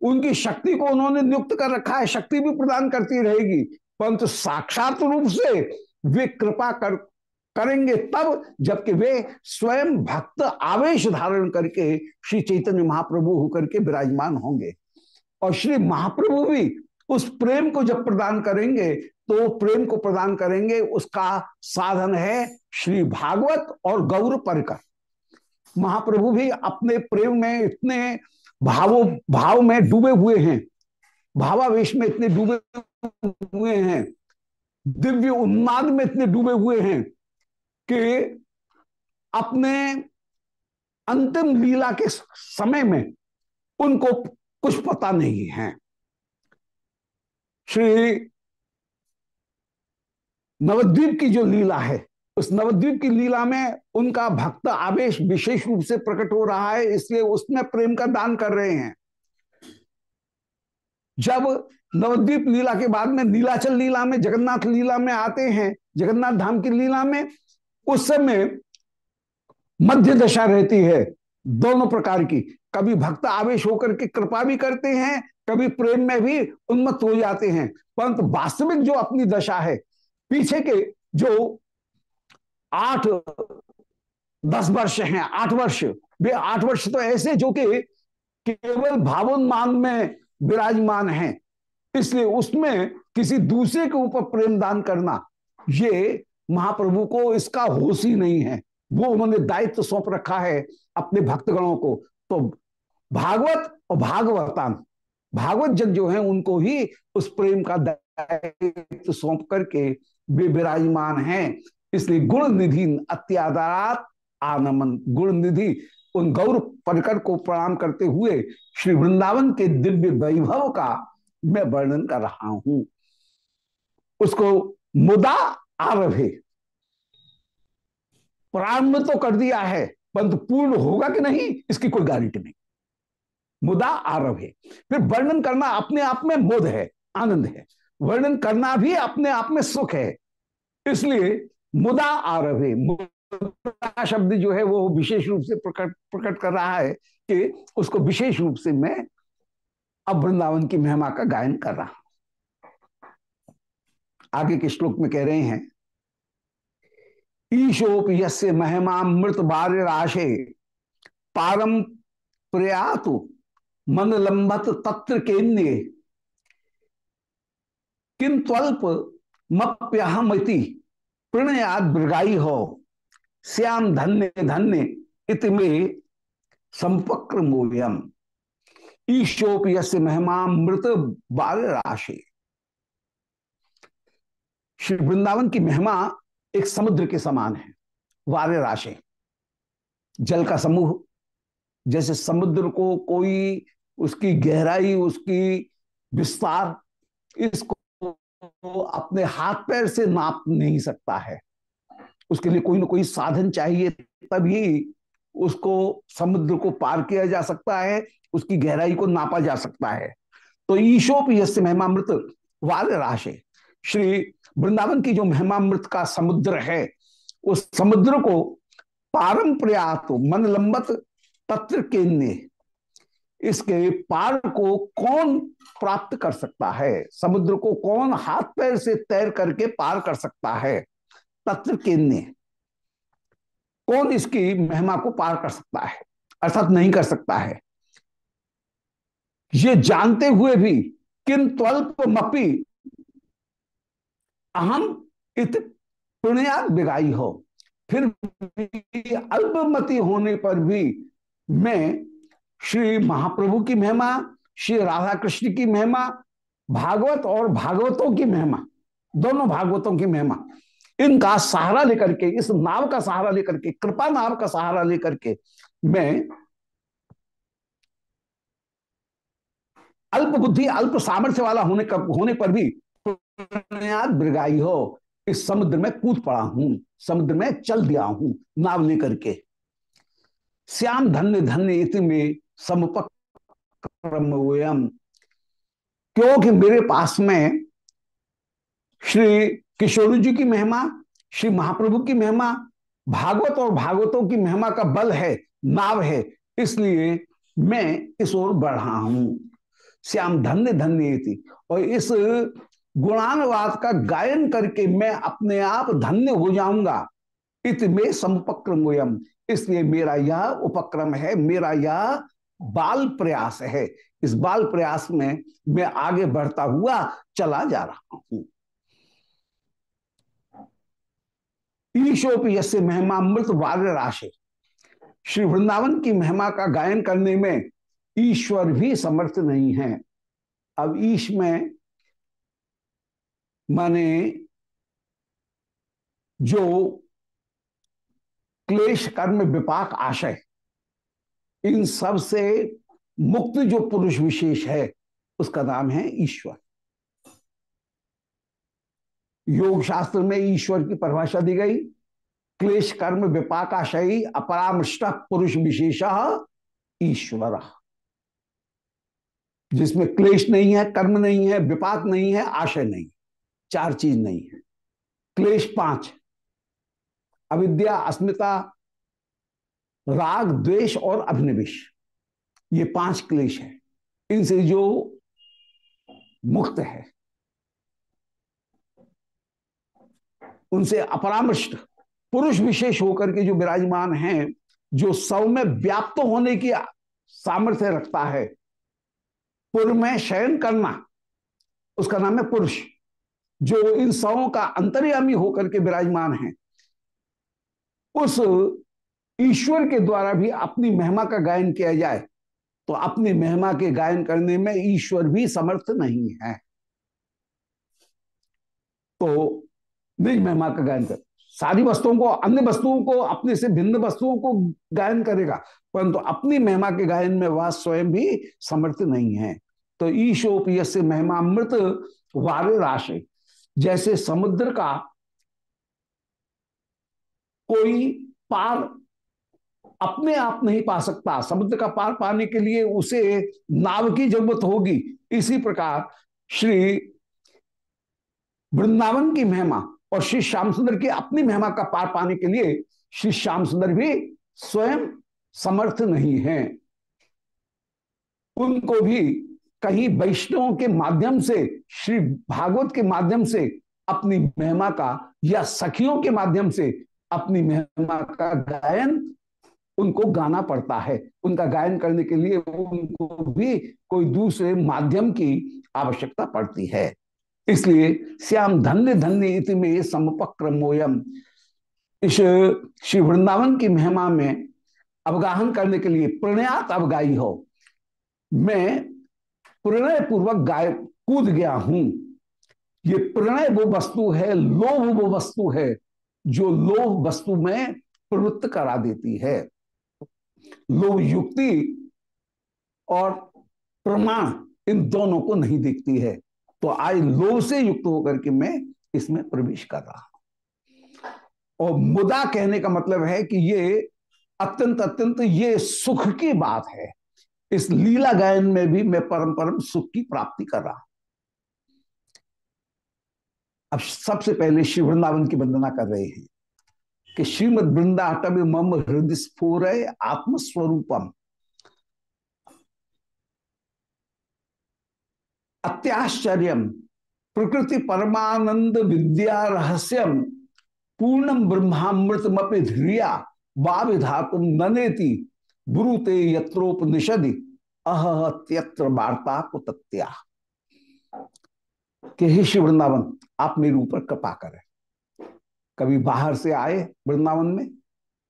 उनकी शक्ति को उन्होंने नियुक्त कर रखा है, शक्ति भी प्रदान करती रहेगी। परंतु साक्षात रूप से वे कृपा कर करेंगे तब, जबकि वे स्वयं भक्त आवेश धारण करके श्री चैतन्य महाप्रभु होकर के विराजमान होंगे। और श्री महाप्रभु भी उस प्रेम को जब प्रदान करेंगे तो प्रेम को प्रदान करेंगे, उसका साधन है श्री भागवत और गौर परकर महाप्रभु भी अपने प्रेम में इतने भावो, भाव में डूबे हुए हैं, भावावेश में इतने डूबे हुए हैं, दिव्य उन्माद में इतने डूबे हुए हैं कि अपने अंतिम लीला के समय में उनको कुछ पता नहीं है। श्री नवद्वीप की जो लीला है, उस नवद्वीप की लीला में उनका भक्त आवेश विशेष रूप से प्रकट हो रहा है, इसलिए उसमें प्रेम का दान कर रहे हैं। जब नवद्वीप लीला के बाद में नीलाचल लीला में, जगन्नाथ लीला में आते हैं, जगन्नाथ धाम की लीला में उस समय मध्य दशा रहती है, दोनों प्रकार की। कभी भक्त आवेश होकर के कृपा भी करते हैं, कभी प्रेम में भी उन्मत्त हो जाते हैं। परंतु वास्तविक जो अपनी दशा है, पीछे के जो आठ, दस वर्ष हैं, आठ वर्ष, वे आठ वर्ष तो ऐसे जो कि केवल भावोन्मान में विराजमान हैं। इसलिए उसमें किसी दूसरे के ऊपर प्रेम दान करना, ये महाप्रभु को इसका होश ही नहीं है। वो उन्होंने दायित्व सौंप रखा है अपने भक्तगणों को। तो भागवत और भागवतान भागवत जग जो है, उनको ही उस प्रेम का दायित्व सौंप करके वे विराजमान हैं। इसलिए गुण निधि अत्यादारात आनमन गुण निधि उन गौर परकर को प्रणाम करते हुए श्री वृंदावन के दिव्य वैभव का मैं वर्णन कर रहा हूँ। उसको मुदा आरभे प्रारंभ तो कर दिया है, परंतु पूर्ण होगा कि नहीं, इसकी कोई गारंटी नहीं। मुदा आरभ है। फिर वर्णन करना अपने आप में मोद है, आनंद है। वर्णन करना भी अपने आप में सुख है। इसलिए मुदा आरभ है। मुदा शब्द जो है, वो विशेष रूप से प्रकट प्रकट कर रहा है कि उसको विशेष रूप से मैं अब वृंदावन की महिमा का गायन कर रहा हूँ। आगे के श्लोक में कह रहे हैं ईशोप यस्य महिमा मृत बार राशे पारम प्रयातु मन लंबत तत्र केन्द्र किन त्वल्प मप्यहमति प्रणयाद मृगाई हो श्याम धन्य धन्य इतमे संपक्रमोयम। ईशोप यस्य महिमा मृत बाल राशि श्री वृंदावन की महिमा एक समुद्र के समान है वार्य राशे। जल का समूह, जैसे समुद्र को कोई उसकी गहराई, उसकी विस्तार, इसको अपने हाथ पैर से नाप नहीं सकता है। उसके लिए कोई ना कोई साधन चाहिए, तभी उसको समुद्र को पार किया जा सकता है, उसकी गहराई को नापा जा सकता है। तो ईशोप यस्य महिमामृत वाल राशे। श्री वृंदावन की जो महिमामृत का समुद्र है, उस समुद्र को पारम प्रयात मन लंबत तत्र केन्ने इसके पार को कौन प्राप्त कर सकता है? समुद्र को कौन हाथ पैर से तैर करके पार कर सकता है? तत्र केन्ने कौन इसकी महिमा को पार कर सकता है? अर्थात नहीं कर सकता है। ये जानते हुए भी किन त्वल्प मपी अहम इत पुण्यात बिगाई हो। फिर अल्पमति होने पर भी मैं श्री महाप्रभु की महिमा, श्री राधा कृष्ण की महिमा, भागवत और भागवतों की महिमा, दोनों भागवतों की महिमा, इनका सहारा लेकर के, इस नाव का सहारा लेकर के, कृपा नाव का सहारा लेकर के मैं अल्प बुद्धि, अल्प सामर्थ्य वाला होने का, होने पर भी मृगाई हो, इस समुद्र में कूद पड़ा हूँ, समुद्र में चल दिया हूँ, नाव लेकर के। श्याम धन्य धन्य इति में समपक्रम क्योंकि मेरे पास में श्री किशोर जी की महिमा, श्री महाप्रभु की महिमा, भागवत और भागवतों की महिमा का बल है, नाव है, इसलिए मैं इस ओर बढ़ रहा हूँ। श्याम धन्य धन्य थी और इस गुणानुवाद का गायन करके मैं अपने आप धन्य हो जाऊँगा। इत में संपक्रम इसलिए मेरा यह उपक्रम है, मेरा यह बाल प्रयास है। इस बाल प्रयास में मैं आगे बढ़ता हुआ चला जा रहा हूँ। ईशोप यसे महिमा मृत वार्य राशि। श्री वृंदावन की महिमा का गायन करने में ईश्वर भी समर्थ नहीं है। अब ईश में माने जो क्लेश कर्म विपाक आशय, इन सबसे मुक्त जो पुरुष विशेष है, उसका नाम है ईश्वर। योग शास्त्र में ईश्वर की परिभाषा दी गई, क्लेश कर्म विपाकाशयी अपरामृष्ट पुरुष विशेष ईश्वर। जिसमें क्लेश नहीं है, कर्म नहीं है, विपाक नहीं है, आशय नहीं। चार चीज़ नहीं है। क्लेश पाँच। अविद्या, अस्मिता, राग, द्वेष और अभिनिवेश। ये पाँच क्लेश है। इनसे जो मुक्त है, उनसे अपरामृष्ट, पुरुष विशेष होकर के जो विराजमान हैं, जो सौ में व्याप्त होने की सामर्थ्य रखता है, पुर में शयन करना, उसका नाम है पुरुष। जो इन सौ का अंतर्यामी होकर के विराजमान है, उस ईश्वर के द्वारा भी अपनी महिमा का गायन किया जाए तो अपनी महिमा के गायन करने में ईश्वर भी समर्थ नहीं है। तो निज महिमा का गायन कर, सारी वस्तुओं को, अन्य वस्तुओं को, अपने से भिन्न वस्तुओं को गायन करेगा, परंतु तो अपनी महिमा के गायन में वह स्वयं भी समर्थ नहीं है। तो ईशोप यसे महिमा मृत वार राशि। जैसे समुद्र का कोई पार अपने आप नहीं पा सकता, समुद्र का पार पाने के लिए उसे नाव की ज़रूरत होगी। इसी प्रकार श्री वृंदावन की महिमा और श्री श्याम सुंदर की अपनी महिमा का पार पाने के लिए श्री श्याम सुंदर भी स्वयं समर्थ नहीं है। उनको भी कहीं वैष्णवों के माध्यम से, श्री भागवत के माध्यम से अपनी महिमा का या सखियों के माध्यम से अपनी महिमा का गायन उनको गाना पड़ता है। उनका गायन करने के लिए उनको भी कोई दूसरे माध्यम की आवश्यकता पड़ती है। इसलिए श्याम धन्य धन्य इति में समपक्रमोयम। इस श्री वृंदावन की महिमा में अवगाहन करने के लिए प्रणयात अवगाई हो। मैं प्रणय पूर्वक गाय कूद गया हूँ। ये प्रणय वो वस्तु है, लोभ वो वस्तु है, जो लोभ वस्तु में प्रवृत्त करा देती है। लोभ युक्ति और प्रमाण इन दोनों को नहीं देखती है। तो आज लोभ से युक्त होकर के मैं इसमें प्रवेश कर रहा हूँ। और मुदा कहने का मतलब है कि ये अत्यंत अत्यंत ये सुख की बात है। इस लीला गायन में भी मैं परम परम सुख की प्राप्ति कर रहा अब सबसे पहले श्री वृंदावन की वंदना कर रहे हैं कि श्रीमद वृंदा अटम मम हृदय स्फोर आत्मस्वरूपम। अत्याश्चर्य प्रकृति परमानंद विद्या रहस्यम पूर्णम ध्रिया वाविधातुम ननेति ब्रूते यत्रोपनिषदि। अहत्यत्र वार्ता के हे श्री वृंदावन, आप मेरे ऊपर कृपा करें। कभी बाहर से आए वृंदावन में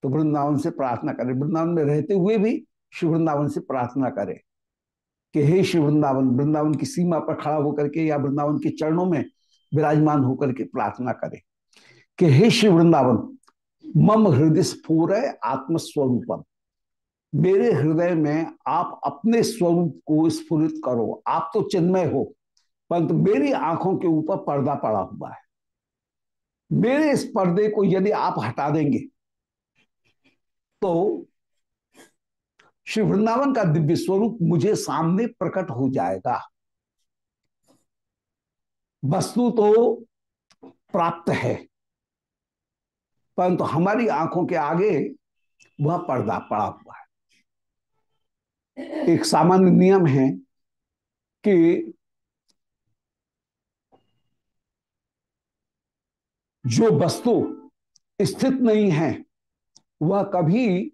तो वृंदावन से प्रार्थना करें। वृंदावन में रहते हुए भी श्री वृंदावन से प्रार्थना करें। कि हे श्री वृंदावन वृंदावन की सीमा पर खड़ा होकर के या वृंदावन के चरणों में विराजमान होकर के प्रार्थना करें। कि हे श्री वृंदावन, मम हृदय स्फूर आत्मस्वरूपम। मेरे हृदय में आप अपने स्वरूप को स्फुरित करो। आप तो चिन्मय हो, परंतु मेरी आँखों के ऊपर पर्दा पड़ा हुआ है। मेरे इस पर्दे को यदि आप हटा देंगे तो श्री वृंदावन का दिव्य स्वरूप मुझे सामने प्रकट हो जाएगा। वस्तु तो प्राप्त है, परंतु हमारी आँखों के आगे वह पर्दा पड़ा हुआ है। एक सामान्य नियम है कि जो वस्तु स्थित नहीं है, वह कभी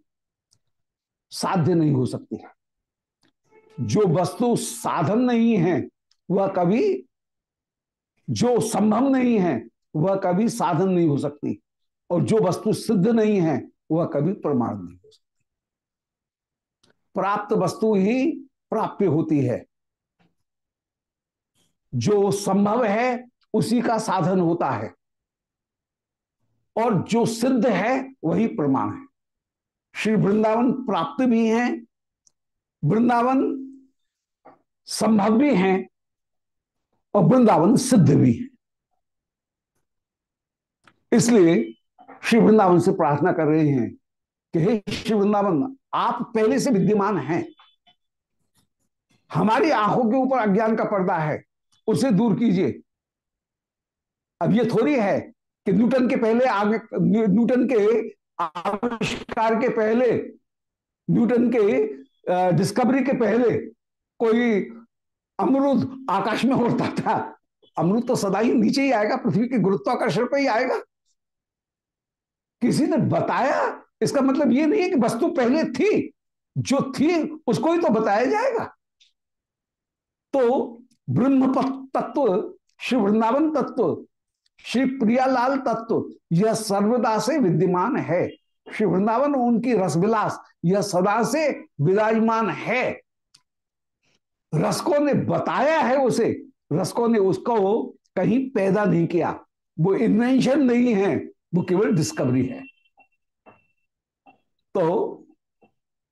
साध्य नहीं हो सकती। जो वस्तु साधन नहीं है, वह कभी, जो संभव नहीं है, वह कभी साधन नहीं हो सकती। और जो वस्तु सिद्ध नहीं है, वह कभी प्रमाण नहीं हो सकती। प्राप्त वस्तु ही प्राप्य होती है। जो संभव है, उसी का साधन होता है। और जो सिद्ध है, वही प्रमाण है। श्री वृंदावन प्राप्त भी हैं, वृंदावन संभव भी हैं, और वृंदावन सिद्ध भी है। इसलिए श्री वृंदावन से प्रार्थना कर रहे हैं कि हे श्री वृंदावन आप पहले से विद्यमान हैं। हमारी आँखों के ऊपर अज्ञान का पर्दा है, उसे दूर कीजिए। अब ये थोड़ी है कि न्यूटन के पहले आगे, न्यूटन के आविष्कार के पहले, न्यूटन के डिस्कवरी के पहले कोई अमरुद आकाश में उड़ता था। अमरुद तो सदा ही नीचे ही आएगा, पृथ्वी के गुरुत्वाकर्षण पर ही आएगा। किसी ने बताया इसका मतलब ये नहीं है कि वस्तु पहले थी, जो थी, उसको ही तो बताया जाएगा। तो ब्रह्म तत्व श्री वृंदावन तत्व, श्री प्रियालाल तत्व, यह सर्वदा से विद्यमान है। श्री वृंदावन, उनकी रसविलास, यह सदा से विराजमान है। रसकों ने बताया है उसे रसकों ने उसको कहीं पैदा नहीं किया। वो इन्वेंशन नहीं है, वो केवल डिस्कवरी है। तो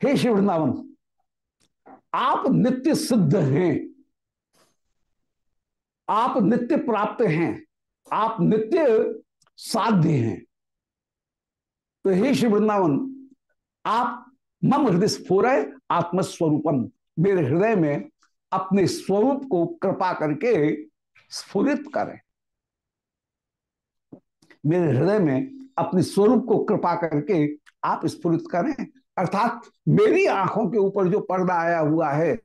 हे शिव वृंदावन, आप नित्य सिद्ध हैं। आप नित्य प्राप्त हैं। आप नित्य साध्य हैं। तो हे शिव वृंदावन, आप मम हृदय स्फोर आत्मस्वरूपम। मेरे हृदय में अपने स्वरूप को कृपा करके स्फुरित करें। मेरे हृदय में अपने स्वरूप को कृपा करके आप स्फुरित करें, अर्थात मेरी आँखों के ऊपर जो पर्दा आया हुआ है,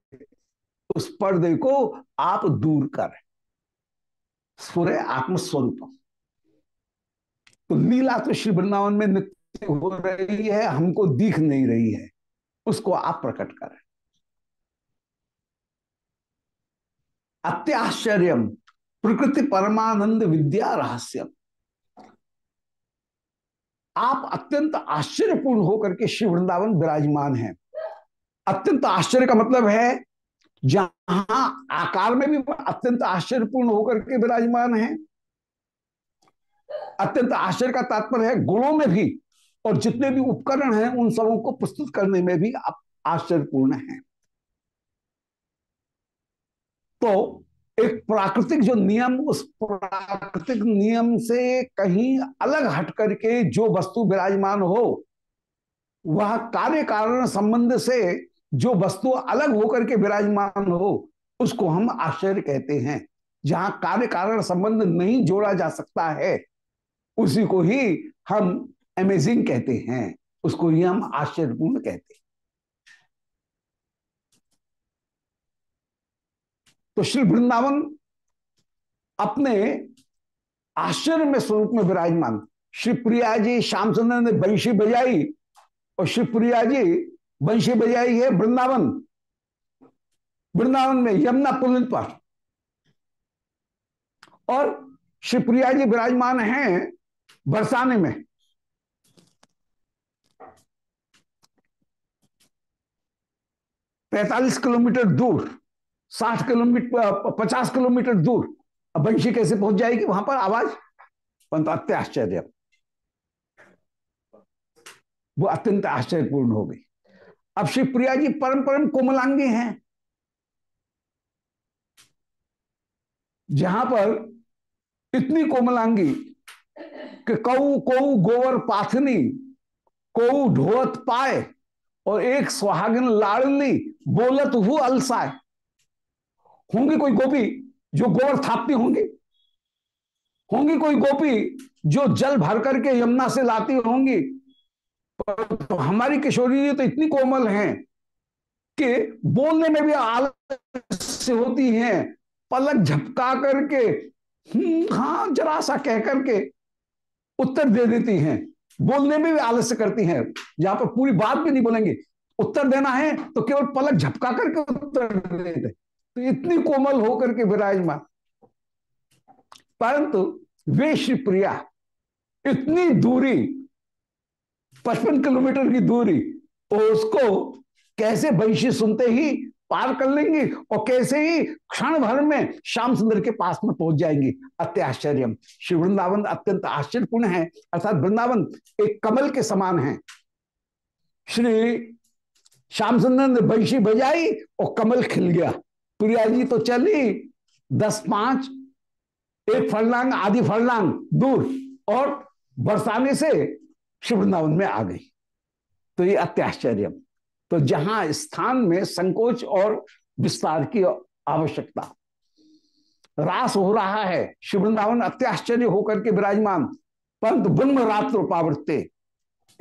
उस पर्दे को आप दूर करें। स्फुरे आत्मस्वरूप तो लीला तो श्री वृंदावन में नित्य हो रही है, हमको दिख नहीं रही है, उसको आप प्रकट करें। अत्याश्चर्य प्रकृति परमानंद विद्या रहस्यम। आप अत्यंत आश्चर्यपूर्ण होकर के श्री वृंदावन विराजमान हैं। अत्यंत आश्चर्य का मतलब है, जहाँ आकार में भी अत्यंत आश्चर्यपूर्ण होकर के विराजमान है। अत्यंत आश्चर्य का तात्पर्य है, गुणों में भी और जितने भी उपकरण हैं, उन सबों को प्रस्तुत करने में भी आप आश्चर्यपूर्ण हैं। तो एक प्राकृतिक जो नियम, उस प्राकृतिक नियम से कहीं अलग हट करके जो वस्तु विराजमान हो, वह कार्य कारण संबंध से जो वस्तु अलग होकर के विराजमान हो, उसको हम आश्चर्य कहते हैं। जहाँ कार्य कारण संबंध नहीं जोड़ा जा सकता है, उसी को ही हम अमेजिंग कहते हैं। उसको ही हम आश्चर्यपूर्ण कहते हैं। तो श्री वृंदावन अपने आश्चर्य में स्वरूप में विराजमान। श्री प्रिया जी श्यामचंद्र ने बंशी बजाई और श्री प्रिया जी बंशी बजाई है वृंदावन। वृंदावन में यमुना पुल पर। और शिवप्रिया जी विराजमान हैं बरसाने में। पैतालीस किलोमीटर दूर। साठ किलोमीटर पचास किलोमीटर दूर। अब बंशी कैसे पहुँच जाएगी? वहाँ पर आवाज़। परंतु अत्य आश्चर्य। वो अत्यंत आश्चर्यपूर्ण हो गई। अब शिवप्रिया जी परम परम कोमलांगी हैं। जहाँ पर इतनी कोमलांगी कि कऊ कऊ गोवर पाथनी, कऊ ढोत पाए और एक सुहागन लाड़ली बोलत हु अलसाए। होंगी कोई गोपी जो गोबर थापती होंगी? होंगी कोई गोपी जो जल भर करके यमुना से लाती होंगी? तो हमारी किशोरी तो इतनी कोमल हैं कि बोलने में भी आलस होती हैं पलक झपका करके हम्म, हाँ जरा सा कह करके उत्तर दे देती हैं। बोलने में भी आलस्य करती हैं। जहाँ पर पूरी बात भी नहीं बोलेंगे। उत्तर देना है तो केवल पलक झपका करके उत्तर देते तो इतनी कोमल होकर के विराजमान। परंतु वे श्री प्रिया, इतनी दूरी, पचपन किलोमीटर की दूरी उसको कैसे वंशी सुनते ही पार कर लेंगी और कैसे ही क्षण भर में श्याम सुंदर के पास में पहुँच जाएँगी? अत्याश्चर्य। श्री वृंदावन अत्यंत आश्चर्यपूर्ण है, अर्थात वृंदावन एक कमल के समान है। श्री श्याम सुंदर ने बंशी बजाई और कमल खिल गया। प्रिया जी तो चली। दस पाँच, एक फरलांग आदि फरलांग दूर। और बरसाने से श्री वृंदावन में आ गई। तो ये अत्याश्चर्य। तो जहाँ स्थान में संकोच और विस्तार की आवश्यकता। रास हो रहा है। श्री वृंदावन अत्याश्चर्य होकर के विराजमान। परंतु ब्रह्म रात्र पावृत्ते।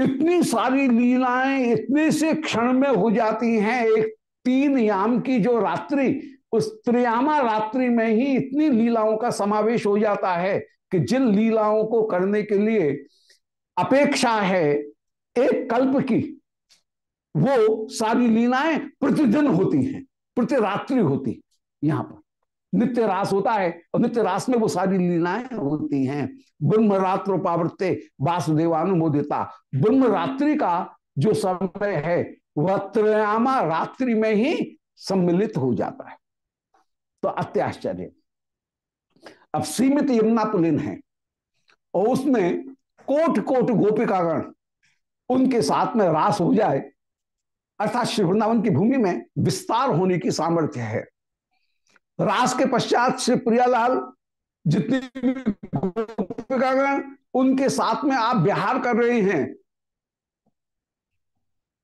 इतनी सारी लीलाएँ इतने से क्षण में हो जाती हैं। एक तीन याम की जो रात्रि उस त्रियामा रात्रि में ही इतनी लीलाओं का समावेश हो जाता है कि जिन लीलाओं को करने के लिए अपेक्षा है, एक कल्प की, वो सारी लीलाएँ प्रतिदिन होती हैं प्रति रात्रि होती यहाँ पर। नित्य रास होता है और नित्य रास में वो सारी लीलाएँ होती हैं। ब्रह्म रात्र पावृत्ते वासुदेवानुमोदिता। ब्रह्म रात्रि का जो समय है, वह त्रयामा रात्रि में ही सम्मिलित हो जाता है। तो अत्याश्चर्य। अब सीमित यमुना पुलिन है और उसमें कोट कोट गोपिकागण उनके साथ में रास हो जाए, अर्थात श्री वृंदावन की भूमि में विस्तार होने की सामर्थ्य है। रास के पश्चात श्री प्रियालाल जितनी गोपिकागण उनके साथ में आप बिहार कर रहे हैं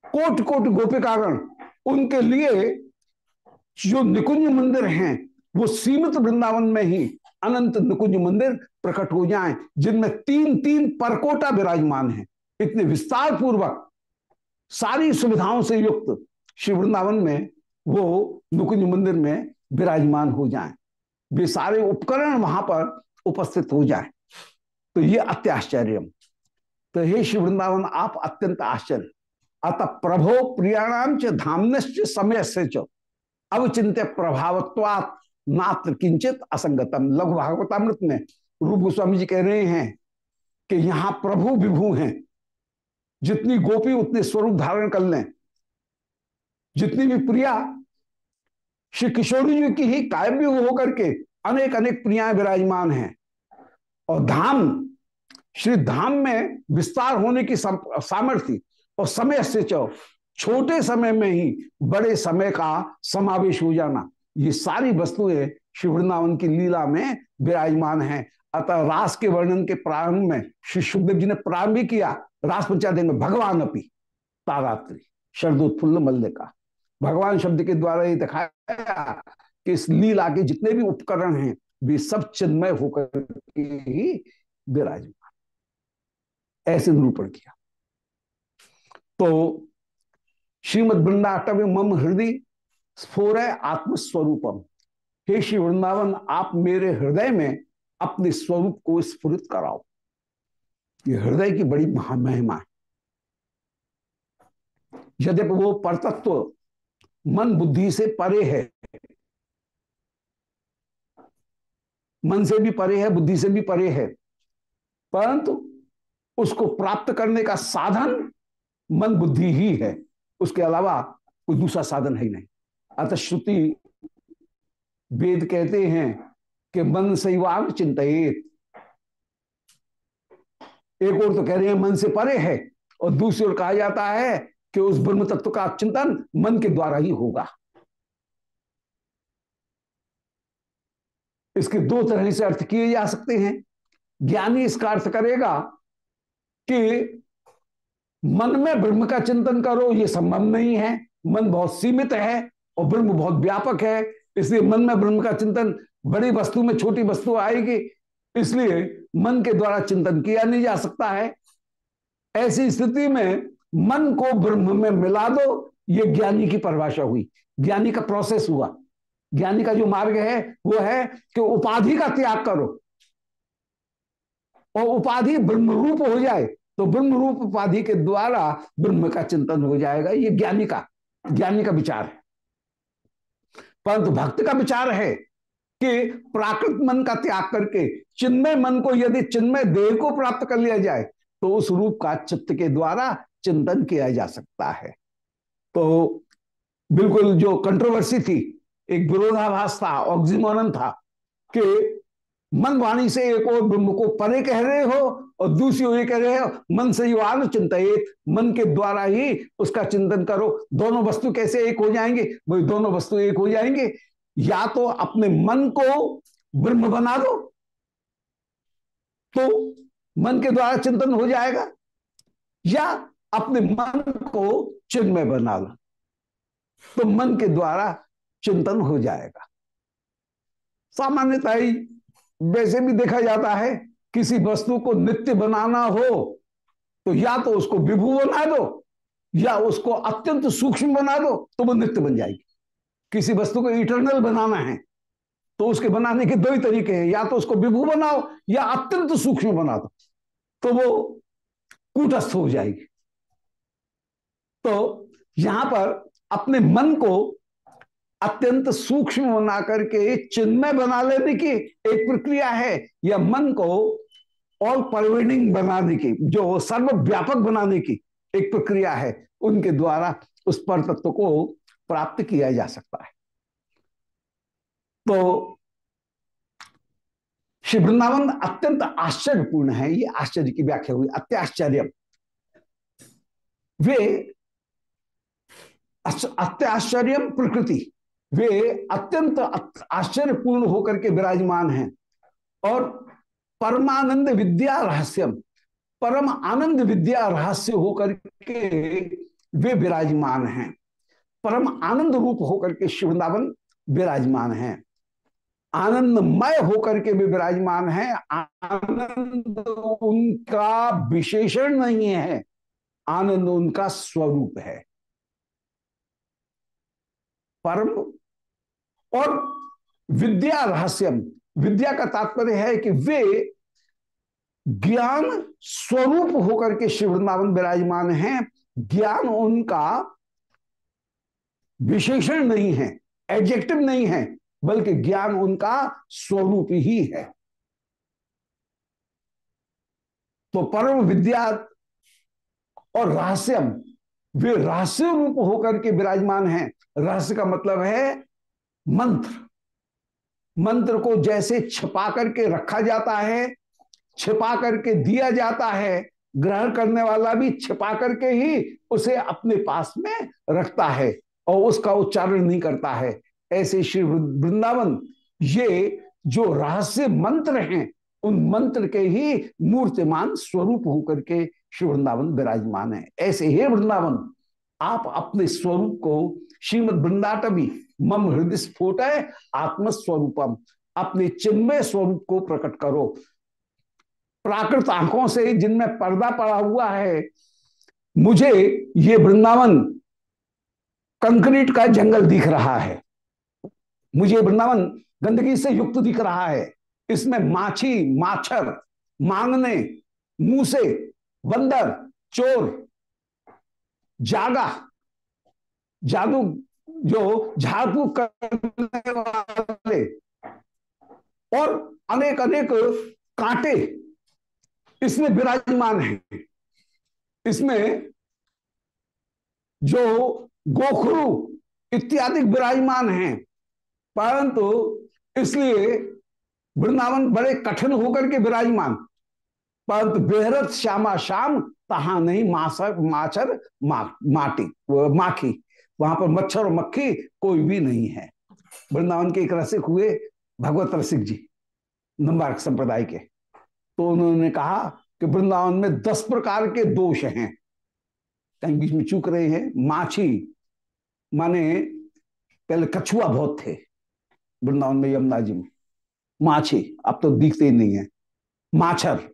कोट कोट गोपिकागण उनके लिए जो निकुंज मंदिर हैं वो सीमित वृंदावन में ही अनंत निकुंज मंदिर प्रकट हो जाएँ, जिनमें तीन तीन परकोटा विराजमान हैं। इतने विस्तार पूर्वक सारी सुविधाओं से युक्त श्री वृंदावन में वो नुकुंज मंदिर में विराजमान हो जाएँ। वे सारे उपकरण वहाँ पर उपस्थित हो जाएँ। तो ये अत्याश्चर्य। तो हे श्री वृंदावन, आप अत्यंत आश्चर्य। अतः प्रभो प्रियाणाम च धामनश्च समय से च। अवचिंत्य प्रभावत्वात मात्र किंचित असंगतम। लघु भागवतामृत में रूप गोस्वामी जी कह रहे हैं कि यहाँ प्रभु विभु हैं। जितनी गोपी उतने स्वरूप धारण कर लें। जितनी भी प्रिया श्री किशोरी जी की ही काव्य होकर के अनेक अनेक प्रियाएँ विराजमान हैं। और धाम, श्री धाम में विस्तार होने की सामर्थ्य और समय से चौ, छोटे समय में ही बड़े समय का समावेश हो जाना। ये सारी वस्तुएँ श्री वृंदावन की लीला में विराजमान हैं। अतः रास के वर्णन के प्रारंभ में श्री सुखदेव जी ने प्रारंभ भी किया। रास पंचायत में भगवान अपी, तारात्रि, शरदोत्फुल्ल मल्लिका। भगवान शब्द के द्वारा ये दिखाया कि इस लीला के जितने भी उपकरण हैं, वे सब चिन्मय होकर ही विराजमान। ऐसे निरूपण किया। तो श्रीमद वृंदाटव्य मम हृदय स्फोर है आत्मस्वरूपम। हे श्री वृंदावन, आप मेरे हृदय में अपने स्वरूप को स्फुरित कराओ। ये हृदय की बड़ी महामहिमा है। यद्यपि वो परतत्व मन बुद्धि से परे है। मन से भी परे है, बुद्धि से भी परे है। परंतु उसको प्राप्त करने का साधन मन बुद्धि ही है। उसके अलावा कोई दूसरा साधन है ही नहीं। अतः श्रुति वेद कहते हैं कि मन सैवान चिंतित एक और तो कह रहे हैं मन से परे है और दूसरी ओर कहा जाता है कि उस ब्रह्म तत्व का चिंतन मन के द्वारा ही होगा। इसके दो तरह से अर्थ किए जा सकते हैं। ज्ञानी इसका अर्थ करेगा कि मन में ब्रह्म का चिंतन करो, ये संभव नहीं है। मन बहुत सीमित है और ब्रह्म बहुत व्यापक है। इसलिए मन में ब्रह्म का चिंतन बड़ी वस्तु में छोटी वस्तु आएगी। इसलिए मन के द्वारा चिंतन किया नहीं जा सकता है। ऐसी स्थिति में मन को ब्रह्म में मिला दो, ये ज्ञानी की परिभाषा हुई। ज्ञानी का प्रोसेस हुआ। ज्ञानी का जो मार्ग है, वो है कि उपाधि का त्याग करो। और उपाधि ब्रह्म रूप हो जाए तो ब्रह्म रूप उपाधि के द्वारा ब्रह्म का चिंतन हो जाएगा। ये ज्ञानी का ज्ञानी का विचार है। परंतु भक्त का विचार है कि प्राकृत मन का त्याग करके, चिन्मय मन को यदि चिन्मय देह को प्राप्त कर लिया जाए तो उस रूप का चित्त के द्वारा चिंतन किया जा सकता है। तो बिल्कुल जो कंट्रोवर्सी थी, एक विरोधाभास था ऑक्सीमोन था, कि मन वाणी से एक और ब्रह्म को परे कह रहे हो और दूसरी ओर ये कह रहे हो, मन से युवान चिंतित मन के द्वारा ही उसका चिंतन करो। दोनों वस्तु कैसे एक हो जाएँगे? वही दोनों वस्तु एक हो जाएँगे। या तो अपने मन को ब्रह्म बना दो तो मन के द्वारा चिंतन हो जाएगा, या अपने मन को चिन्मय बना लो तो मन के द्वारा चिंतन हो जाएगा। सामान्यतः वैसे भी देखा जाता है, किसी वस्तु को नित्य बनाना हो तो या तो उसको विभू बना दो, या उसको अत्यंत सूक्ष्म बना दो तो वो नित्य बन जाएगी। किसी वस्तु को इटरनल बनाना है तो उसके बनाने के दो ही तरीके हैं, या तो उसको विभू बनाओ, या अत्यंत सूक्ष्म बना दो तो वो कूटस्थ हो जाएगी। तो यहाँ पर अपने मन को अत्यंत सूक्ष्म बना करके चिन्मय बना लेने की एक प्रक्रिया है या मन को ऑल परवेडिंग बनाने की जो सर्वव्यापक बनाने की एक प्रक्रिया है, उनके द्वारा उस पर तत्व को प्राप्त किया जा सकता है। तो श्री वृंदावन अत्यंत आश्चर्यपूर्ण है, ये आश्चर्य की व्याख्या हुई, अत्याश्चर्य। वे अत्याश्चर्य प्रकृति वे अत्यंत आश्चर्यपूर्ण होकर के विराजमान हैं। और परमानंद विद्या रहस्यम, परम आनंद विद्या रहस्य होकर के वे विराजमान हैं। परम आनंद रूप होकर के शिवृंदावन विराजमान हैं। आनंदमय होकर के भी विराजमान है। आनंद उनका विशेषण नहीं है, आनंद उनका स्वरूप है। परम और विद्या रहस्यम, विद्या का तात्पर्य है कि वे ज्ञान स्वरूप होकर के शिव वृंदावन विराजमान हैं। ज्ञान उनका विशेषण नहीं है एडजेक्टिव नहीं है, बल्कि ज्ञान उनका स्वरूप ही है। तो परम विद्या और रहस्यम, वे रहस्य रूप होकर के विराजमान हैं। रहस्य का मतलब है मंत्र। मंत्र को जैसे छिपा करके रखा जाता है, छिपा करके दिया जाता है, ग्रहण करने वाला भी छिपा करके ही उसे अपने पास में रखता है और उसका उच्चारण नहीं करता है। ऐसे श्री वृंदावन, ये जो रहस्य मंत्र हैं, उन मंत्र के ही मूर्तिमान स्वरूप होकर के श्री वृंदावन विराजमान है। ऐसे ही वृंदावन, आप अपने स्वरूप को श्रीमद वृंदाटवी मम हृदय स्फोट है आत्मस्वरूपम। अपने चिन्मय स्वरूप को प्रकट करो। प्राकृत आँखों से जिनमें पर्दा पड़ा हुआ है, मुझे ये वृंदावन कंक्रीट का जंगल दिख रहा है। मुझे वृंदावन गंदगी से युक्त दिख रहा है। इसमें माछी, माछर, मांगने, मूसे, बंदर, चोर, जागा जादू जो झाड़ फूक करने वाले और अनेक अनेक कांटे इसमें विराजमान है। इसमें जो गोखरू इत्यादि विराजमान हैं। परंतु इसलिए वृंदावन बड़े कठिन होकर के विराजमान। परंतु बेहरत श्यामा श्याम तहा नहीं मासर माचर मा, माटी माखी। वहाँ पर मच्छर और मक्खी कोई भी नहीं है। वृंदावन के एक रसिक हुए भगवत रसिक जी, नंबार्क संप्रदाय के। तो उन्होंने कहा कि वृंदावन में दस प्रकार के दोष हैं। कहीं बीच में चूक रहे हैं। माछी, माने पहले कछुआ बहुत थे वृंदावन में यमुना जी में। माछी, अब तो दिखते ही नहीं है। माछर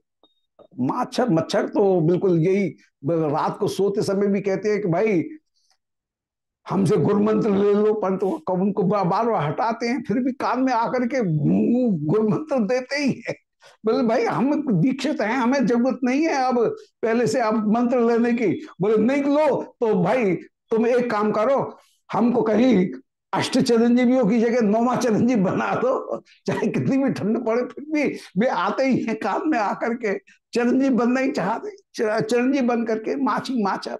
माछर, मच्छर तो बिल्कुल यही, रात को सोते समय भी कहते हैं कि भाई हमसे गुरु मंत्र ले लो परंतु तो उनको बार बार हटाते हैं, फिर भी कान में आकर के गुरु मंत्र देते ही है। बोले, भाई, हम दीक्षित हैं, हमें ज़रूरत नहीं है अब पहले से अब मंत्र लेने की। बोले, नहीं लो तो भाई, तुम एक काम करो, हमको कहीं अष्ट चिरंजीवियों की जगह नौवा चिरंजीव बना दो, चाहे कितनी भी ठंड पड़े, फिर भी वे आते ही हैं काम में आकर के। चिरंजीव बनना ही चाहते चिरंजीव बन करके माछी माचर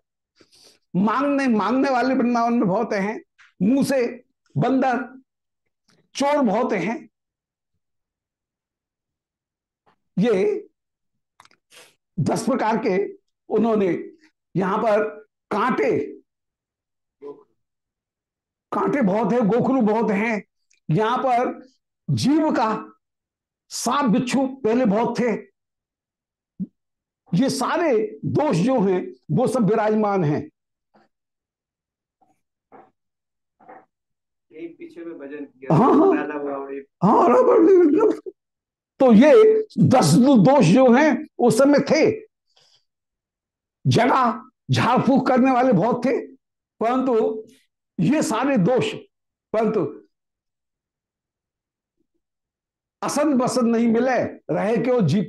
मांगने मांगने वाले वृंदावन में बहुत हैं, मुँह से बंदर चोर बहुत हैं। ये दस प्रकार के उन्होंने यहाँ पर कांटे कांटे बहुत है, गोखरू बहुत हैं। यहाँ पर जीव का सांप बिच्छू पहले बहुत थे। ये सारे दोष जो हैं, वो सब विराजमान हैं। पीछे में भजन किया हाँ हाँ। हाँ तो ये दस दोष जो हैं उस समय थे। जगह झाड़ फूक करने वाले बहुत थे परंतु ये सारे दोष परंतु असंत बसंत नहीं मिले रहे क्यों? जी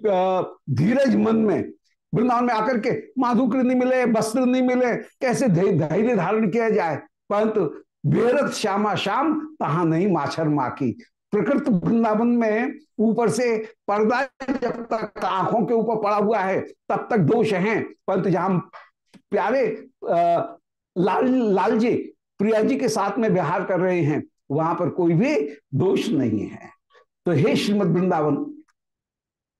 धीरज मन में वृंदावन में आकर के माधुक्र नहीं मिले वस्त्र नहीं मिले कैसे धैर्य धारण किया जाए? परंतु बेरत श्यामा श्याम, तहा नहीं माछर माखी प्रकृत वृंदावन में ऊपर से पर्दा जब तक आँखों के ऊपर पड़ा हुआ है, तब तक दोष हैं। परंतु जहाँ प्यारे लाल लाल जी प्रिया जी के साथ में व्यवहार कर रहे हैं, वहाँ पर कोई भी दोष नहीं है। तो हे श्रीमद वृंदावन,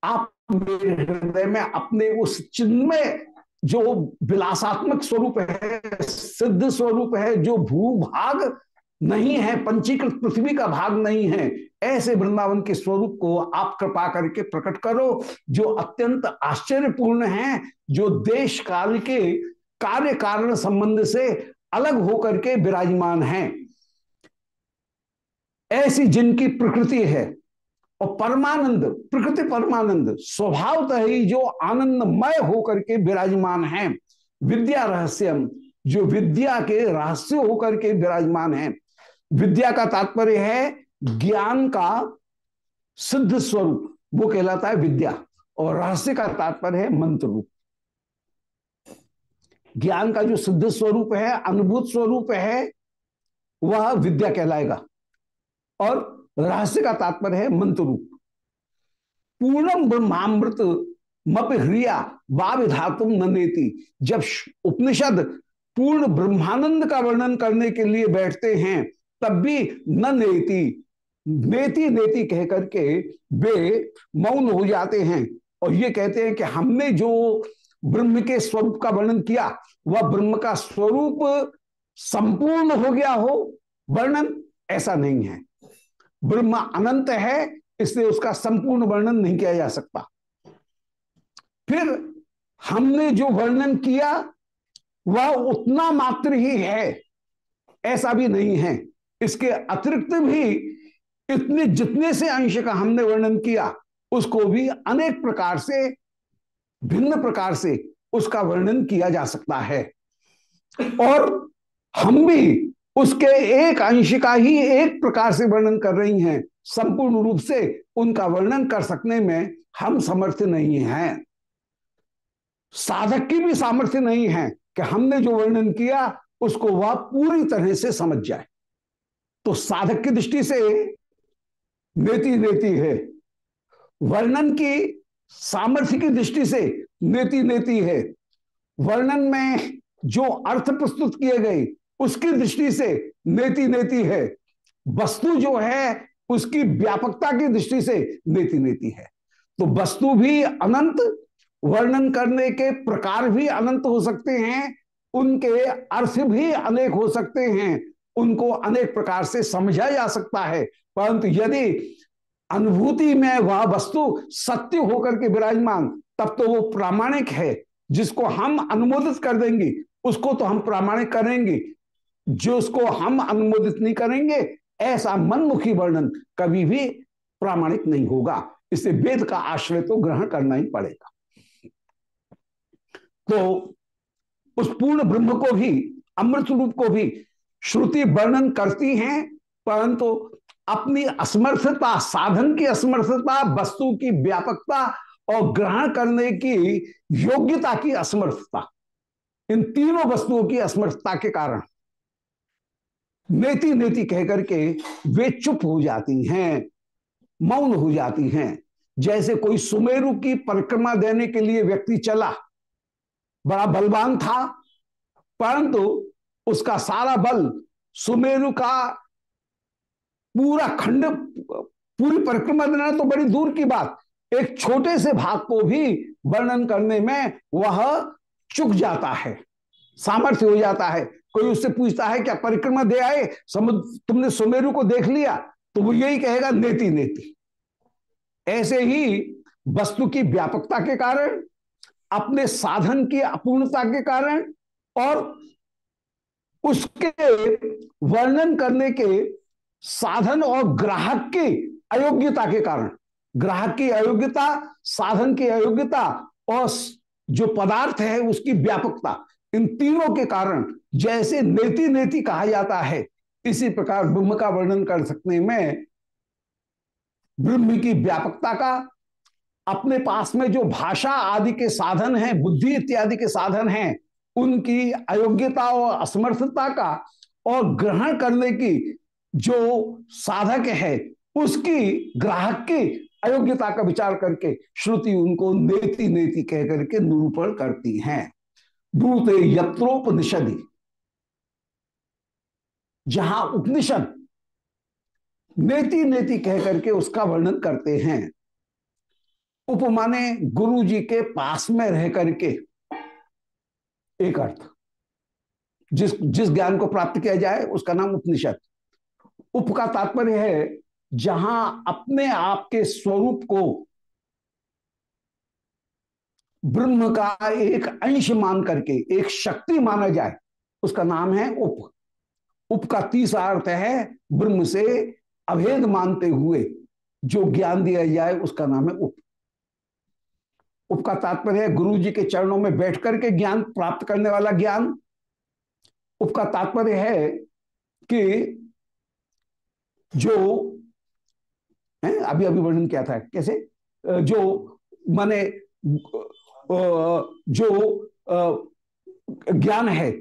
आप मेरे हृदय में अपने उस चिन्ह में जो विलासात्मक स्वरूप है, सिद्ध स्वरूप है, जो भूभाग नहीं है, पंचीकृत पृथ्वी का भाग नहीं है, ऐसे वृंदावन के स्वरूप को आप कृपा करके प्रकट करो, जो अत्यंत आश्चर्यपूर्ण है, जो देश काल के कार्य कारण संबंध से अलग होकर के विराजमान है। ऐसी जिनकी प्रकृति है और परमानंद, प्रकृति परमानंद स्वभावतः ही जो आनंदमय होकर के विराजमान है। विद्या रहस्यम, जो विद्या के रहस्य होकर के विराजमान है। विद्या का तात्पर्य है ज्ञान का सिद्ध स्वरूप। वो कहलाता है विद्या और रहस्य का तात्पर्य है मंत्र रूप। ज्ञान का जो सिद्ध स्वरूप है, अनुभूत स्वरूप है, वह विद्या कहलाएगा। और रहस्य का तात्पर्य है मंत्र रूप। पूर्णम ब्रह्मामृत मप हृया वाविधातुम ननेति जब उपनिषद पूर्ण ब्रह्मानंद का वर्णन करने के लिए बैठते हैं, तब भी न नेति। नेति नेति कह करके वे मौन हो जाते हैं और ये कहते हैं कि हमने जो ब्रह्म के स्वरूप का वर्णन किया, वह ब्रह्म का स्वरूप संपूर्ण हो गया हो, वर्णन ऐसा नहीं है। ब्रह्म अनंत है, इसलिए उसका संपूर्ण वर्णन नहीं किया जा सकता। फिर हमने जो वर्णन किया, वह उतना मात्र ही है, ऐसा भी नहीं है। इसके अतिरिक्त भी इतने जितने से अंश का हमने वर्णन किया, उसको भी अनेक प्रकार से, भिन्न प्रकार से उसका वर्णन किया जा सकता है। और हम भी उसके एक अंश का ही एक प्रकार से वर्णन कर रही हैं। संपूर्ण रूप से उनका वर्णन कर सकने में हम समर्थ नहीं हैं। साधक की भी सामर्थ्य नहीं है कि हमने जो वर्णन किया, उसको वह पूरी तरह से समझ जाए। तो साधक की दृष्टि से नेति नेति है। वर्णन की सामर्थ्य की दृष्टि से नेति नेति है। वर्णन में जो अर्थ प्रस्तुत किए गए उसकी दृष्टि से नेति नेति है। वस्तु जो है, उसकी व्यापकता की दृष्टि से नेति नेति है। तो वस्तु भी अनंत, वर्णन करने के प्रकार भी अनंत हो सकते हैं, उनके अर्थ भी अनेक हो सकते हैं, उनको अनेक प्रकार से समझा जा सकता है। परंतु यदि अनुभूति में वह वस्तु सत्य होकर के विराजमान, तब तो वो प्रामाणिक है। जिसको हम अनुमोदित कर देंगे, उसको तो हम प्रामाणिक करेंगे। जो उसको हम अनुमोदित नहीं करेंगे, ऐसा मनमुखी वर्णन कभी भी प्रामाणिक नहीं होगा। इसे वेद का आश्रय तो ग्रहण करना ही पड़ेगा। तो उस पूर्ण ब्रह्म को भी, अमृत रूप को भी श्रुति वर्णन करती हैं, परंतु अपनी असमर्थता, साधन की असमर्थता, वस्तु की व्यापकता और ग्रहण करने की योग्यता की असमर्थता, इन तीनों वस्तुओं की असमर्थता के कारण। नेति नेति कहकर के वे चुप हो जाती हैं, मौन हो जाती हैं। जैसे कोई सुमेरु की परिक्रमा देने के लिए व्यक्ति चला, बड़ा बलवान था, परंतु उसका सारा बल सुमेरु का पूरा खंड, पूरी परिक्रमा देना तो बड़ी दूर की बात। एक छोटे से भाग को भी वर्णन करने में वह चुक जाता है। सामर्थ्य हो जाता है। कोई उससे पूछता है, क्या परिक्रमा दे आए? समुद्र, तुमने सुमेरु को देख लिया? तो वो यही कहेगा, नेति नेति। ऐसे ही वस्तु की व्यापकता के कारण, अपने साधन की अपूर्णता के कारण और उसके वर्णन करने के साधन और ग्राहक की अयोग्यता के कारण। ग्राहक की अयोग्यता, साधन की अयोग्यता और जो पदार्थ है उसकी व्यापकता। इन तीनों के कारण जैसे नेति नेति कहा जाता है, इसी प्रकार ब्रह्म का वर्णन कर सकने में ब्रह्म की व्यापकता का, अपने पास में जो भाषा आदि के साधन हैं, बुद्धि इत्यादि के साधन हैं, उनकी अयोग्यता और असमर्थता का और ग्रहण करने की जो साधक है, उसकी ग्राहक की अयोग्यता का विचार करके श्रुति उनको नेति नेति कह करके निरूपण करती हैं। ब्रूते यत्रोपनिषदि। जहाँ उपनिषद नेति नेति कह करके उसका वर्णन करते हैं, उपमाने गुरु जी के पास में रह करके, एक अर्थ, जिस जिस ज्ञान को प्राप्त किया जाए, उसका नाम उपनिषद। उप का तात्पर्य है, जहाँ अपने आप के स्वरूप को ब्रह्म का एक अंश मान करके, एक शक्ति माना जाए, उसका नाम है उप। उप का तीसरा अर्थ है ब्रह्म से अभेद मानते हुए, जो ज्ञान दिया जाए, उसका नाम है उप। उप का तात्पर्य है गुरु जी के चरणों में बैठ करके ज्ञान प्राप्त करने वाला ज्ञान। उप का तात्पर्य है कि जो, है, अभी अभी वर्णन किया था, कैसे? जो, माने जो ज्ञान है,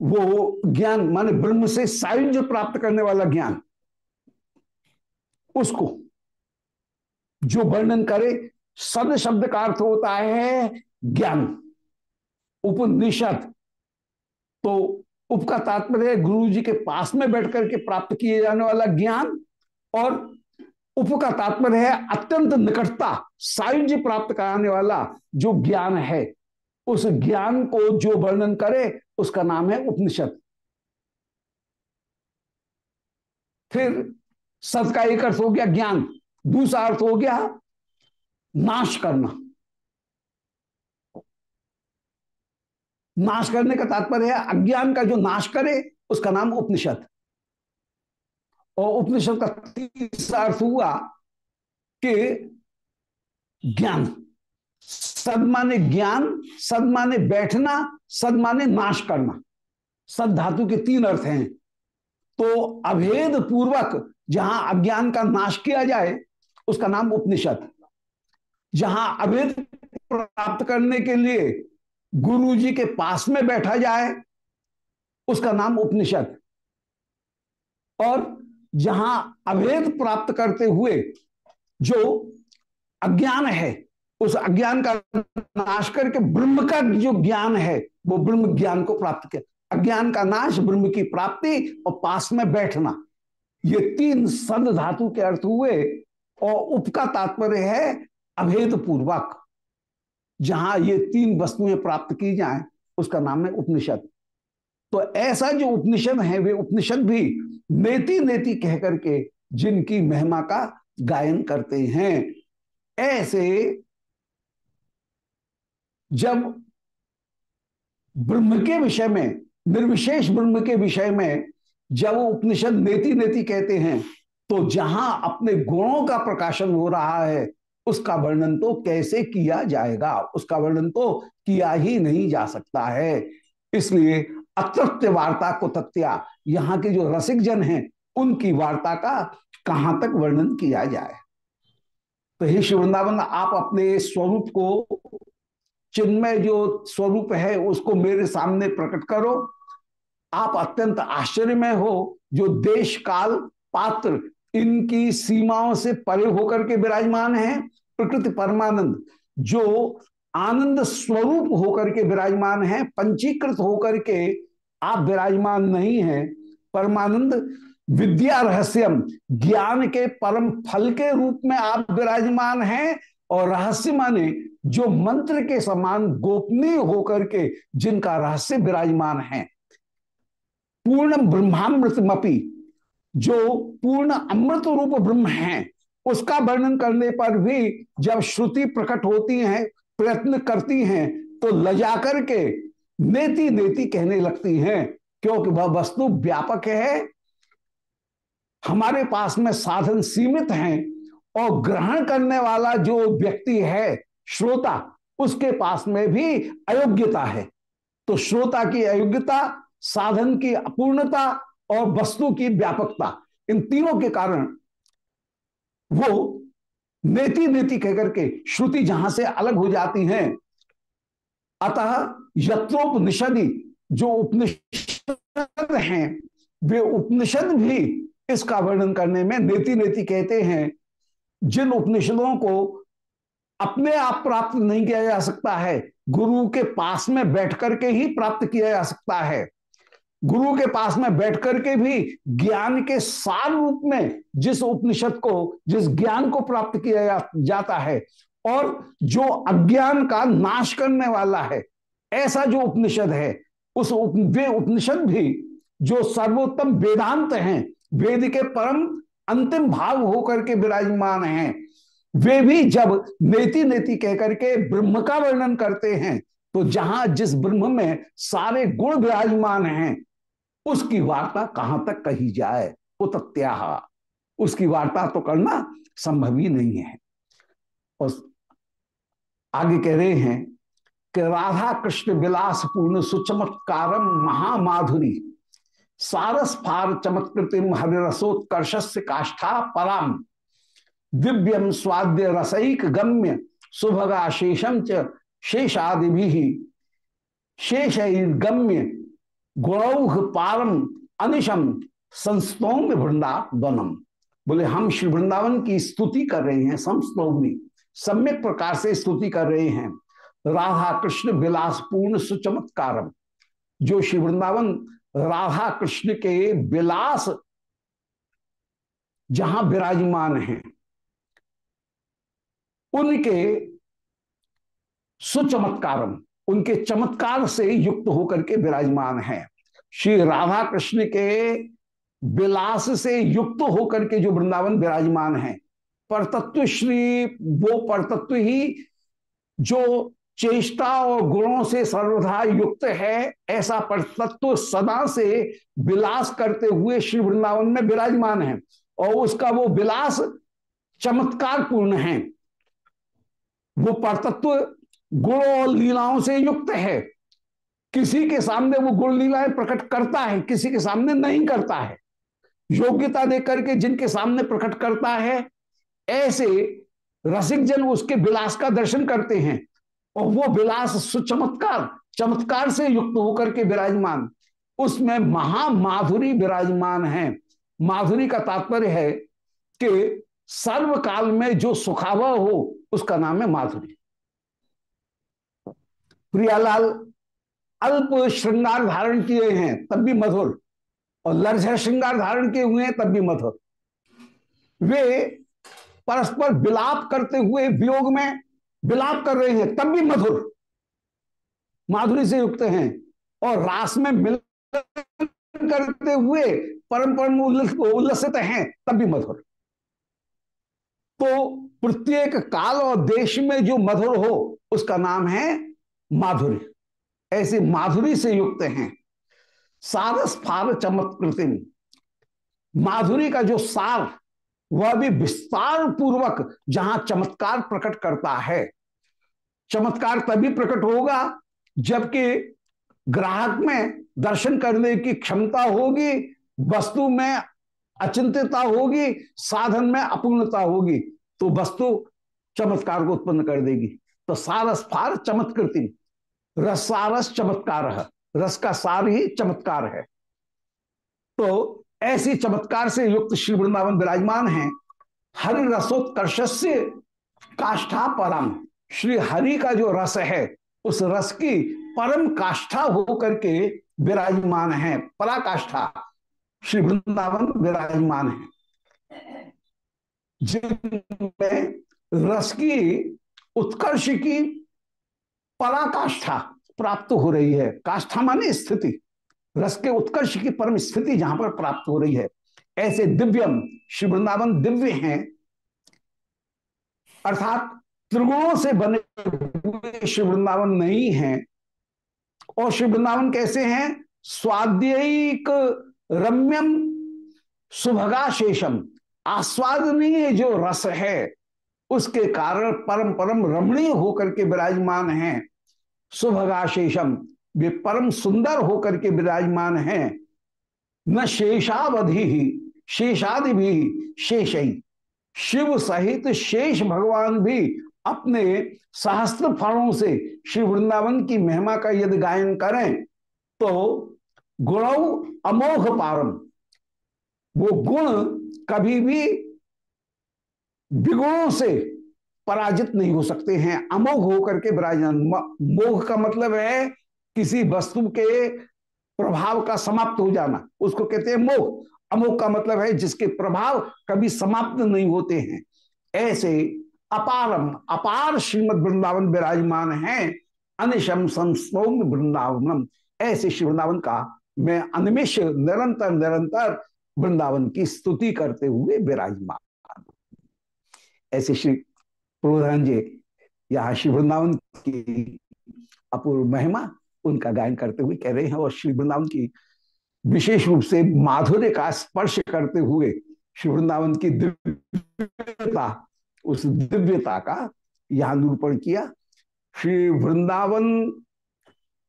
वो ज्ञान, माने ब्रह्म से सायुज्य प्राप्त करने वाला ज्ञान, उसको जो वर्णन करे, सद शब्द का अर्थ होता है ज्ञान। उपनिषद तो उप का तात्पर्य गुरु जी के पास में बैठ करके प्राप्त किए जाने वाला ज्ञान और उप का तात्पर्य है, अत्यंत निकटता, सायुज्य प्राप्त कराने वाला जो ज्ञान है, उस ज्ञान को जो वर्णन करे, उसका नाम है उपनिषद। फिर सत का एक अर्थ हो गया ज्ञान, दूसरा अर्थ हो गया नाश करना। नाश करने का तात्पर्य है, अज्ञान का जो नाश करे, उसका नाम उपनिषद। और उपनिषद का तीसरा अर्थ हुआ कि ज्ञान। सदमाने ज्ञान सदमाने बैठना सदमाने नाश करना। सद धातु के तीन अर्थ हैं। तो अभेद पूर्वक जहाँ अज्ञान का नाश किया जाए, उसका नाम उपनिषद। जहाँ अभेद प्राप्त करने के लिए गुरु जी के पास में बैठा जाए, उसका नाम उपनिषद। और जहाँ अभेद प्राप्त करते हुए जो अज्ञान है, उस अज्ञान का नाश करके ब्रह्म का जो ज्ञान है, वो ब्रह्म ज्ञान को प्राप्त किया। अज्ञान का नाश ब्रह्म की प्राप्ति और पास में बैठना, ये तीन सद धातु के अर्थ हुए और उप का तात्पर्य है अभेद पूर्वक जहाँ ये तीन वस्तुएँ प्राप्त की जाए, उसका नाम है उपनिषद। तो ऐसा जो उपनिषद है, वे उपनिषद भी नेति नेति कह करके जिनकी महिमा का गायन करते हैं। ऐसे जब ब्रह्म के विषय में, निर्विशेष ब्रह्म के विषय में जब उपनिषद नेति नेति कहते हैं तो जहाँ अपने गुणों का प्रकाशन हो रहा है, उसका वर्णन तो कैसे किया जाएगा? उसका वर्णन तो किया ही नहीं जा सकता है। इसलिए अतृत्य वार्ता को तथ्या, यहाँ के जो रसिक जन हैं, उनकी वार्ता का कहाँ तक वर्णन किया जाए? तो हे शिवृंदावन, आप अपने स्वरूप को, चिन्मय जो स्वरूप है, उसको मेरे सामने प्रकट करो। आप अत्यंत आश्चर्यमय हो, जो देश काल पात्र इनकी सीमाओं से परे होकर के विराजमान है, प्रकृति परमानंद, जो आनंद स्वरूप होकर के विराजमान है, पंचीकृत होकर के आप विराजमान नहीं है। परमानंद, विद्या रहस्यम, ज्ञान के परम फल के रूप में आप विराजमान हैं और रहस्य माने जो मंत्र के समान गोपनीय होकर के जिनका रहस्य विराजमान है। पूर्ण ब्रह्मामृत मपी जो पूर्ण अमृत रूप ब्रह्म है, उसका वर्णन करने पर भी जब श्रुति प्रकट होती है, प्रयत्न करती हैं तो लजा करके नेति नेति कहने लगती हैं, क्योंकि वह वस्तु व्यापक है। हमारे पास में साधन सीमित हैं और ग्रहण करने वाला जो व्यक्ति है, श्रोता, उसके पास में भी अयोग्यता है। तो श्रोता की अयोग्यता, साधन की अपूर्णता और वस्तु की व्यापकता, इन तीनों के कारण वो नेति नेति कहकर के श्रुति जहाँ से अलग हो जाती हैं अतः यत्रोपनिषदि जो उपनिषद हैं, वे उपनिषद भी इसका वर्णन करने में नेति नेति कहते हैं। जिन उपनिषदों को अपने आप प्राप्त नहीं किया जा सकता है, गुरु के पास में बैठ करके ही प्राप्त किया जा सकता है। गुरु के पास में बैठ करके भी ज्ञान के सार रूप में जिस उपनिषद को, जिस ज्ञान को प्राप्त किया जाता है और जो अज्ञान का नाश करने वाला है, ऐसा जो उपनिषद है, उस वे उपनिषद भी जो सर्वोत्तम वेदांत हैं, वेद के परम अंतिम भाग होकर के विराजमान हैं, वे भी जब नेति नेति कहकर के ब्रह्म का वर्णन करते हैं तो जहाँ जिस ब्रह्म में सारे गुण विराजमान हैं, उसकी वार्ता कहाँ तक कही जाए? उतत्या उसकी वार्ता तो करना संभव ही नहीं है। और आगे कह रहे हैं कि राधा कृष्ण विलास पूर्ण सुचमत्कार महामाधुरी। सारस फार चमत्कृतिम हरिसोत्कर्ष काष्ठा पराम दिव्यम स्वाद्य रसईक गम्य सुभगा शेषम च शेषादि भी शेष गम्य गुणौघ पारम अनिशम संस्तोम वृंदावनम बोले, हम श्री वृंदावन की स्तुति कर रहे हैं संस्तोमी सम्यक प्रकार से स्तुति कर रहे हैं। राधा कृष्ण विलासपूर्ण सुचमत्कारम। जो श्री वृंदावन राधा कृष्ण के विलास जहाँ विराजमान हैं, उनके सुचमत्कारम, उनके चमत्कार से युक्त होकर के विराजमान है। श्री राधा कृष्ण के विलास से युक्त होकर के जो वृंदावन विराजमान है परतत्व श्री वो परतत्व ही जो चेष्टा और गुणों से सर्वधा युक्त है, ऐसा परतत्व सदा से विलास करते हुए श्री वृंदावन में विराजमान है और उसका वो विलास चमत्कार पूर्ण है। वो परतत्व गुण और लीलाओं से युक्त है। किसी के सामने वो गुण लीलाएँ प्रकट करता है, किसी के सामने नहीं करता है। योग्यता देकर के जिनके सामने प्रकट करता है ऐसे रसिक जन उसके विलास का दर्शन करते हैं और वो विलास सुचमत्कार, चमत्कार से युक्त होकर के विराजमान। उसमें महामाधुरी विराजमान है। माधुरी का तात्पर्य है कि सर्व काल में जो सुखावा हो, उसका नाम है माधुरी। प्रियालाल अल्प श्रृंगार धारण किए हैं, तब भी मधुर। और लर्झ श्रृंगार धारण किए हुए हैं, तब भी मधुर। वे परस्पर विलाप करते हुए वियोग में विलाप कर रहे हैं, तब भी मधुर। माधुरी से युक्त हैं और रास में मिल करते हुए परम परम उल्लसित हैं, तब भी मधुर। तो प्रत्येक काल और देश में जो मधुर हो, उसका नाम है माधुरी। ऐसे माधुरी से युक्त हैं। सारस फार चमत्कृतिम। माधुरी का जो सार वह भी विस्तार पूर्वक जहाँ चमत्कार प्रकट करता है। चमत्कार तभी प्रकट होगा जबकि ग्राहक में दर्शन करने की क्षमता होगी, वस्तु में अचिंतता होगी, साधन में अपूर्णता होगी तो वस्तु चमत्कार को उत्पन्न कर देगी। तो सारस फार चमत्कृति रसारस चमत्कार है रस का सार ही चमत्कार है। तो ऐसी चमत्कार से युक्त श्री वृंदावन विराजमान है। हरि रसोत्कर्ष से काष्ठा परम श्री हरि का जो रस है, उस रस की परम काष्ठा होकर के विराजमान है। पराकाष्ठा, श्री वृंदावन विराजमान है। जिनमें रस की उत्कर्ष की पराकाष्ठा प्राप्त हो रही है। काष्ठा माने स्थिति। रस के उत्कर्ष की परम स्थिति जहाँ पर प्राप्त हो रही है। ऐसे दिव्यम श्री वृंदावन दिव्य हैं। अर्थात त्रिगुणों से बने हुए श्री वृंदावन नहीं है। और श्री वृंदावन कैसे हैं? स्वाद्यिक रम्यम सुभगा शेषम आस्वादनीय जो रस है, उसके कारण परम परम रमणीय होकर के विराजमान है। सुभगा शेषम वे परम सुंदर होकर के विराजमान हैं। न शेषावधि ही, शेषादि भी शेष ही शिव सहित शेष भगवान भी अपने सहस्त्र फलों से श्री वृंदावन की महिमा का यदि गायन करें तो गुण अमोघ पारम। वो गुण कभी भी विगुणों से पराजित नहीं हो सकते हैं। अमोघ होकर के विराजमान। मोह का मतलब है किसी वस्तु के प्रभाव का समाप्त हो जाना। उसको कहते हैं मोह। अमोह का मतलब है जिसके प्रभाव कभी समाप्त नहीं होते हैं। ऐसे अपारम, अपार श्रीमद वृंदावन विराजमान है अनिशम संस्मोम वृंदावनम। ऐसे श्री वृंदावन का मैं अनिमेश निरंतर निरंतर वृंदावन की स्तुति करते हुए विराजमान। ऐसे श्री प्रधान जी, यहाँ श्री वृंदावन की अपूर्व महिमा उनका गायन करते हुए कह रहे हैं और श्री वृंदावन की विशेष रूप से माधुर्य का स्पर्श करते हुए श्री वृंदावन की दिव्यता, उस दिव्यता का यहाँ निरूपण किया। श्री वृंदावन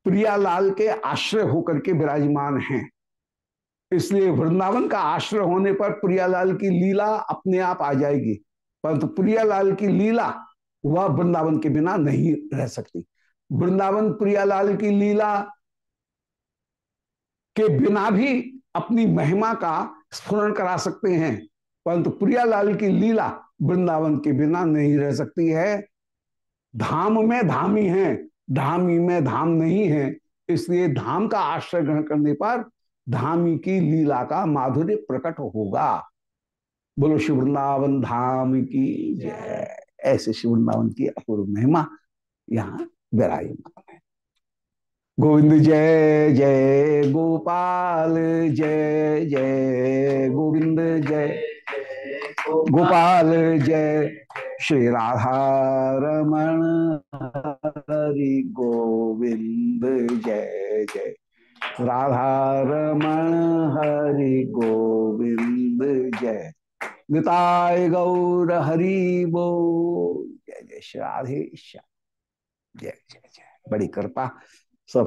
प्रियालाल के आश्रय होकर के विराजमान हैं। इसलिए वृंदावन का आश्रय होने पर प्रियालाल की लीला अपने आप आ जाएगी, परंतु प्रियालाल की लीला वह वृंदावन के बिना नहीं रह सकती। वृंदावन प्रियालाल की लीला के बिना भी अपनी महिमा का स्मरण करा सकते हैं, परंतु प्रियालाल की लीला वृंदावन के बिना नहीं रह सकती है। धाम में धामी है, धामी में धाम नहीं है, इसलिए धाम का आश्रय ग्रहण करने पर धामी की लीला का माधुर्य प्रकट होगा। बोलो, शिव वृंदावन धाम की जय। ऐसे शिव वृंदावन की अपूर्व महिमा यहाँ विराजमान है गोविंद जय जय गोपाल जय जय गोविंद जय गोपाल जय श्री राधा रमण हरि गोविंद जय जय राधा रमण हरि गोविंद जय निताय गौर हरि बो जय जय श्री राधे जय जय जय बड़ी कृपा